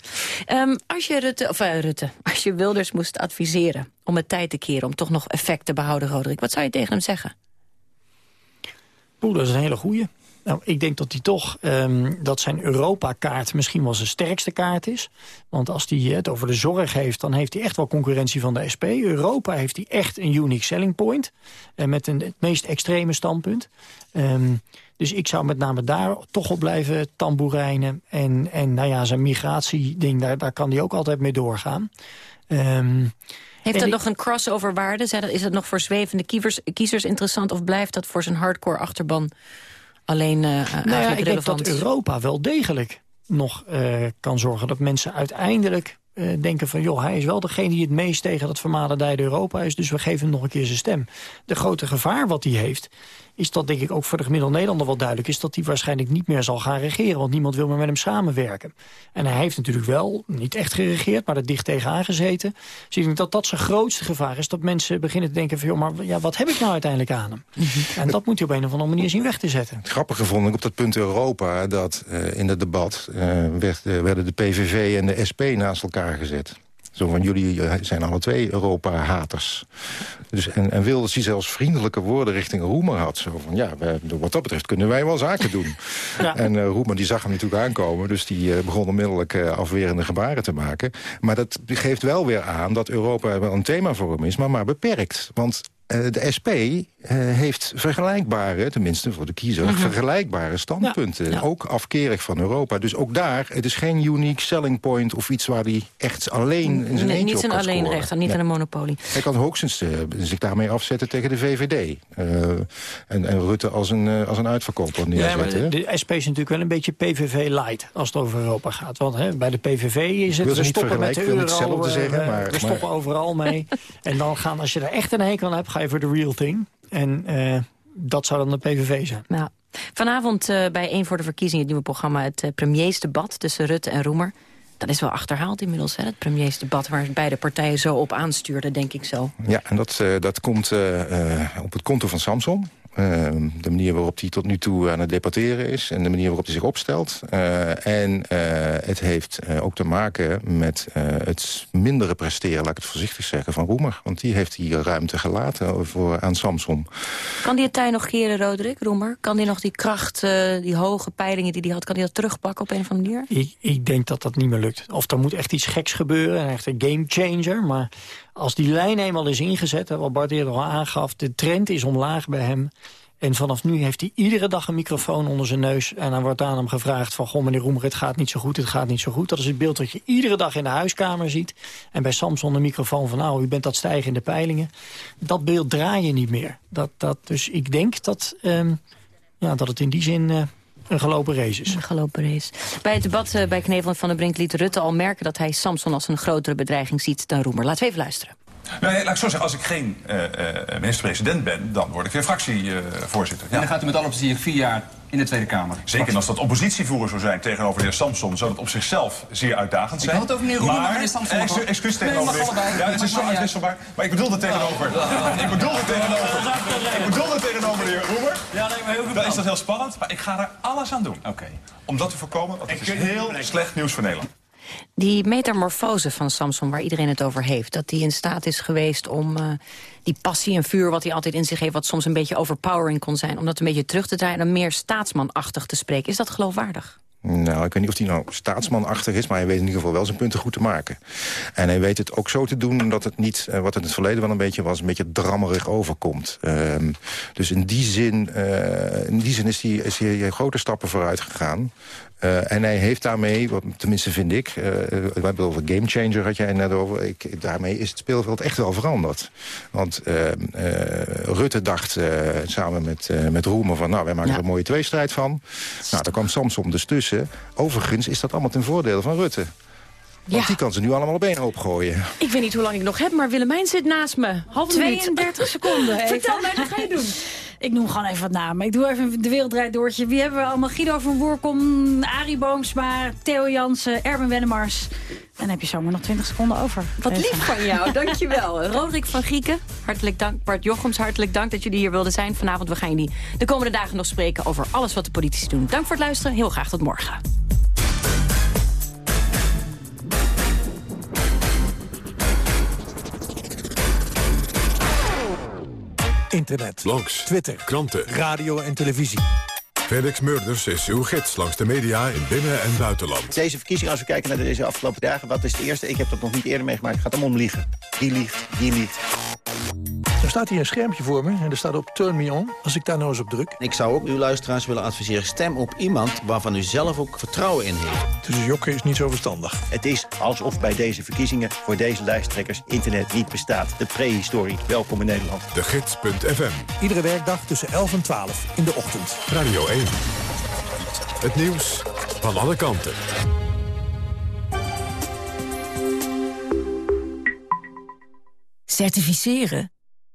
Um, als je Rutte, of uh, Rutte, als je Wilders moest adviseren om het tijd te keren... om toch nog effect te behouden, Roderick, wat zou je tegen hem zeggen? Poeh, dat is een hele goeie. Nou, ik denk dat hij toch, um, dat zijn Europa-kaart misschien wel zijn sterkste kaart is. Want als hij het over de zorg heeft, dan heeft hij echt wel concurrentie van de SP. Europa heeft hij echt een unique selling point. Uh, met een, het meest extreme standpunt. Um, dus ik zou met name daar toch op blijven tamboerijnen. En, en nou ja, zijn migratieding, daar, daar kan hij ook altijd mee doorgaan. Um, heeft dat nog een crossover waarde? Is dat nog voor zwevende kiezers, kiezers interessant... of blijft dat voor zijn hardcore achterban alleen uh, nou ja, ik relevant? denk dat Europa wel degelijk nog uh, kan zorgen... dat mensen uiteindelijk uh, denken van... joh, hij is wel degene die het meest tegen dat vermalendijde Europa is... dus we geven hem nog een keer zijn stem. De grote gevaar wat hij heeft is dat denk ik ook voor de gemiddelde Nederlander wel duidelijk is... dat hij waarschijnlijk niet meer zal gaan regeren. Want niemand wil meer met hem samenwerken. En hij heeft natuurlijk wel, niet echt geregeerd, maar er dicht tegenaan gezeten. Dus ik denk dat dat zijn grootste gevaar is. Dat mensen beginnen te denken van, joh, maar ja, wat heb ik nou uiteindelijk aan hem? En dat moet hij op een of andere manier zien weg te zetten. Het grappige vond ik op dat punt Europa... dat uh, in het debat uh, werd, uh, werden de PVV en de SP naast elkaar gezet. Zo van, jullie eh, zijn alle twee Europa-haters. Dus, en, en Wilders die zelfs vriendelijke woorden richting Roemer had. Zo van, ja, wat dat betreft kunnen wij wel zaken doen. Ja. En uh, Roemer die zag hem natuurlijk aankomen. Dus die uh, begon onmiddellijk uh, afwerende gebaren te maken. Maar dat geeft wel weer aan dat Europa wel een thema voor hem is, maar maar beperkt. Want uh, de SP uh, heeft vergelijkbare, tenminste voor de kiezer... Mm -hmm. vergelijkbare standpunten. Ja, ja. Ook afkerig van Europa. Dus ook daar, het is geen unique selling point... of iets waar hij echt alleen in zijn nee, eentje niet op kan alleen scoren. rechter, niet nee. een monopolie. Hij kan hoogstens uh, zich daarmee afzetten tegen de VVD. en, en, Rutte als een, als een uitverkoper neerzetten. Ja, de, de, SP is natuurlijk wel een beetje PVV-light als het over Europa gaat. Want hè, bij de PVV is het... we stoppen met de euro, hetzelfde zeggen, maar, we stoppen maar... overal mee. en dan gaan, als je er echt een hekel aan hebt... ga je voor de real thing. En uh, dat zou dan de PVV zijn. Nou, vanavond uh, bij één voor de verkiezingen... het nieuwe programma het uh, premiersdebat tussen Rutte en Roemer. Dat is wel achterhaald inmiddels, hè, het premiersdebat... waar beide partijen zo op aanstuurden, denk ik zo. Ja, en dat, dat komt op het konto van Samson. Uh, de manier waarop hij tot nu toe aan het debatteren is... en de manier waarop hij zich opstelt. Uh, en uh, het heeft ook te maken met het mindere presteren... laat ik het voorzichtig zeggen, van Roemer. Want die heeft hier ruimte gelaten voor, aan Samson. Kan die het tij nog keren, Roderick, Roemer? Kan die nog die kracht, die hoge peilingen die hij had... kan hij dat terugpakken op een of andere manier? Ik, ik denk dat dat niet meer lukt. Of er moet echt iets geks gebeuren, echt een gamechanger. Maar als die lijn eenmaal is ingezet, wat Bart eerder al aangaf... de trend is omlaag bij hem... En vanaf nu heeft hij iedere dag een microfoon onder zijn neus... en dan wordt aan hem gevraagd van... goh, meneer Roemer, het gaat niet zo goed, het gaat niet zo goed. Dat is het beeld dat je iedere dag in de huiskamer ziet. En bij Samson een microfoon van... nou, u bent dat stijgen in de peilingen. Dat beeld draai je niet meer. Dat, dat, dus ik denk dat, um, ja, dat het in die zin... Uh, een gelopen race is. Een gelopen race. Bij het debat uh, bij Knevel van der Brink liet Rutte al merken... dat hij Samson als een grotere bedreiging ziet dan Roemer. Laten we even luisteren. Nee, laat ik zo zeggen, als ik geen uh, uh, minister-president ben... dan word ik weer fractievoorzitter. Uh, ja. En dan gaat u met alle plezier vier jaar in de Tweede Kamer. Zeker, en als dat oppositievoerder zou zijn tegenover de heer Samson... zou dat op zichzelf zeer uitdagend zijn. Ik had het over meneer Roemer, maar, meneer Samson. Excuus, excuus tegenover Ja, het is zo uitwisselbaar. Maar ik bedoelde tegenover... Ik bedoelde tegenover... Ik bedoelde tegenover de heer Roemer. Ja, nee, maar heel goed. Dan is dat heel spannend, maar ik ga er alles aan doen. Oké. Om dat te voorkomen, want het is heel slecht nieuws voor Nederland. Die metamorfose van Samson, waar iedereen het over heeft... dat hij in staat is geweest om uh, die passie en vuur wat hij altijd in zich heeft... wat soms een beetje overpowering kon zijn... om dat een beetje terug te draaien en meer staatsmanachtig te spreken. Is dat geloofwaardig? Nou, ik weet niet of hij nou staatsmanachtig is... maar hij weet in ieder geval wel zijn punten goed te maken. En hij weet het ook zo te doen dat het niet, uh, wat in het verleden wel een beetje was... een beetje drammerig overkomt. Uh, dus in die zin, uh, in die zin is hij, is hij grote stappen vooruit gegaan. Uh, en hij heeft daarmee, wat, tenminste vind ik... Uh, we hebben het over gamechanger, had jij net over. Ik, daarmee is het speelveld echt wel veranderd. Want uh, Rutte dacht samen met, met Roemer van... nou, wij maken ja. er een mooie tweestrijd van. Nou, daar kwam Samson dus tussen. Overigens is dat allemaal ten voordele van Rutte. Want ja. die kan ze nu allemaal op één hoop gooien. Ik weet niet hoe lang ik nog heb, maar Willemijn zit naast me. Half 32 seconden. Vertel mij, wat ga je doen? Ik noem gewoon even wat namen. Ik doe even de wereldrijd doortje. Wie hebben we allemaal? Guido van Woerkom, Arie Boomsma, Theo Jansen, Erben Wennemars. Dan heb je zomaar nog 20 seconden over. Wat lief van jou, dankjewel. Roderick van Grieken, hartelijk dank. Bart Jochems, hartelijk dank dat jullie hier wilden zijn. Vanavond we gaan jullie de komende dagen nog spreken over alles wat de politici doen. Dank voor het luisteren. Heel graag tot morgen. Internet, blogs, Twitter, kranten, radio en televisie. Felix Murders is uw gids langs de media in binnen- en buitenland. Deze verkiezingen, als we kijken naar deze afgelopen dagen... wat is het eerste? Ik heb dat nog niet eerder meegemaakt. Het gaat allemaal om liegen. Die liegt, die liegt. Er staat hier een schermpje voor me en er staat op Turn Me On. Als ik daar nou eens op druk. Ik zou ook uw luisteraars willen adviseren... stem op iemand waarvan u zelf ook vertrouwen in heeft. Dus jokken is niet zo verstandig. Het is alsof bij deze verkiezingen voor deze lijsttrekkers internet niet bestaat. De prehistorie. Welkom in Nederland. De Gids.fm. Iedere werkdag tussen 11 en 12 in de ochtend. Radio 1. Het nieuws van alle kanten. Certificeren?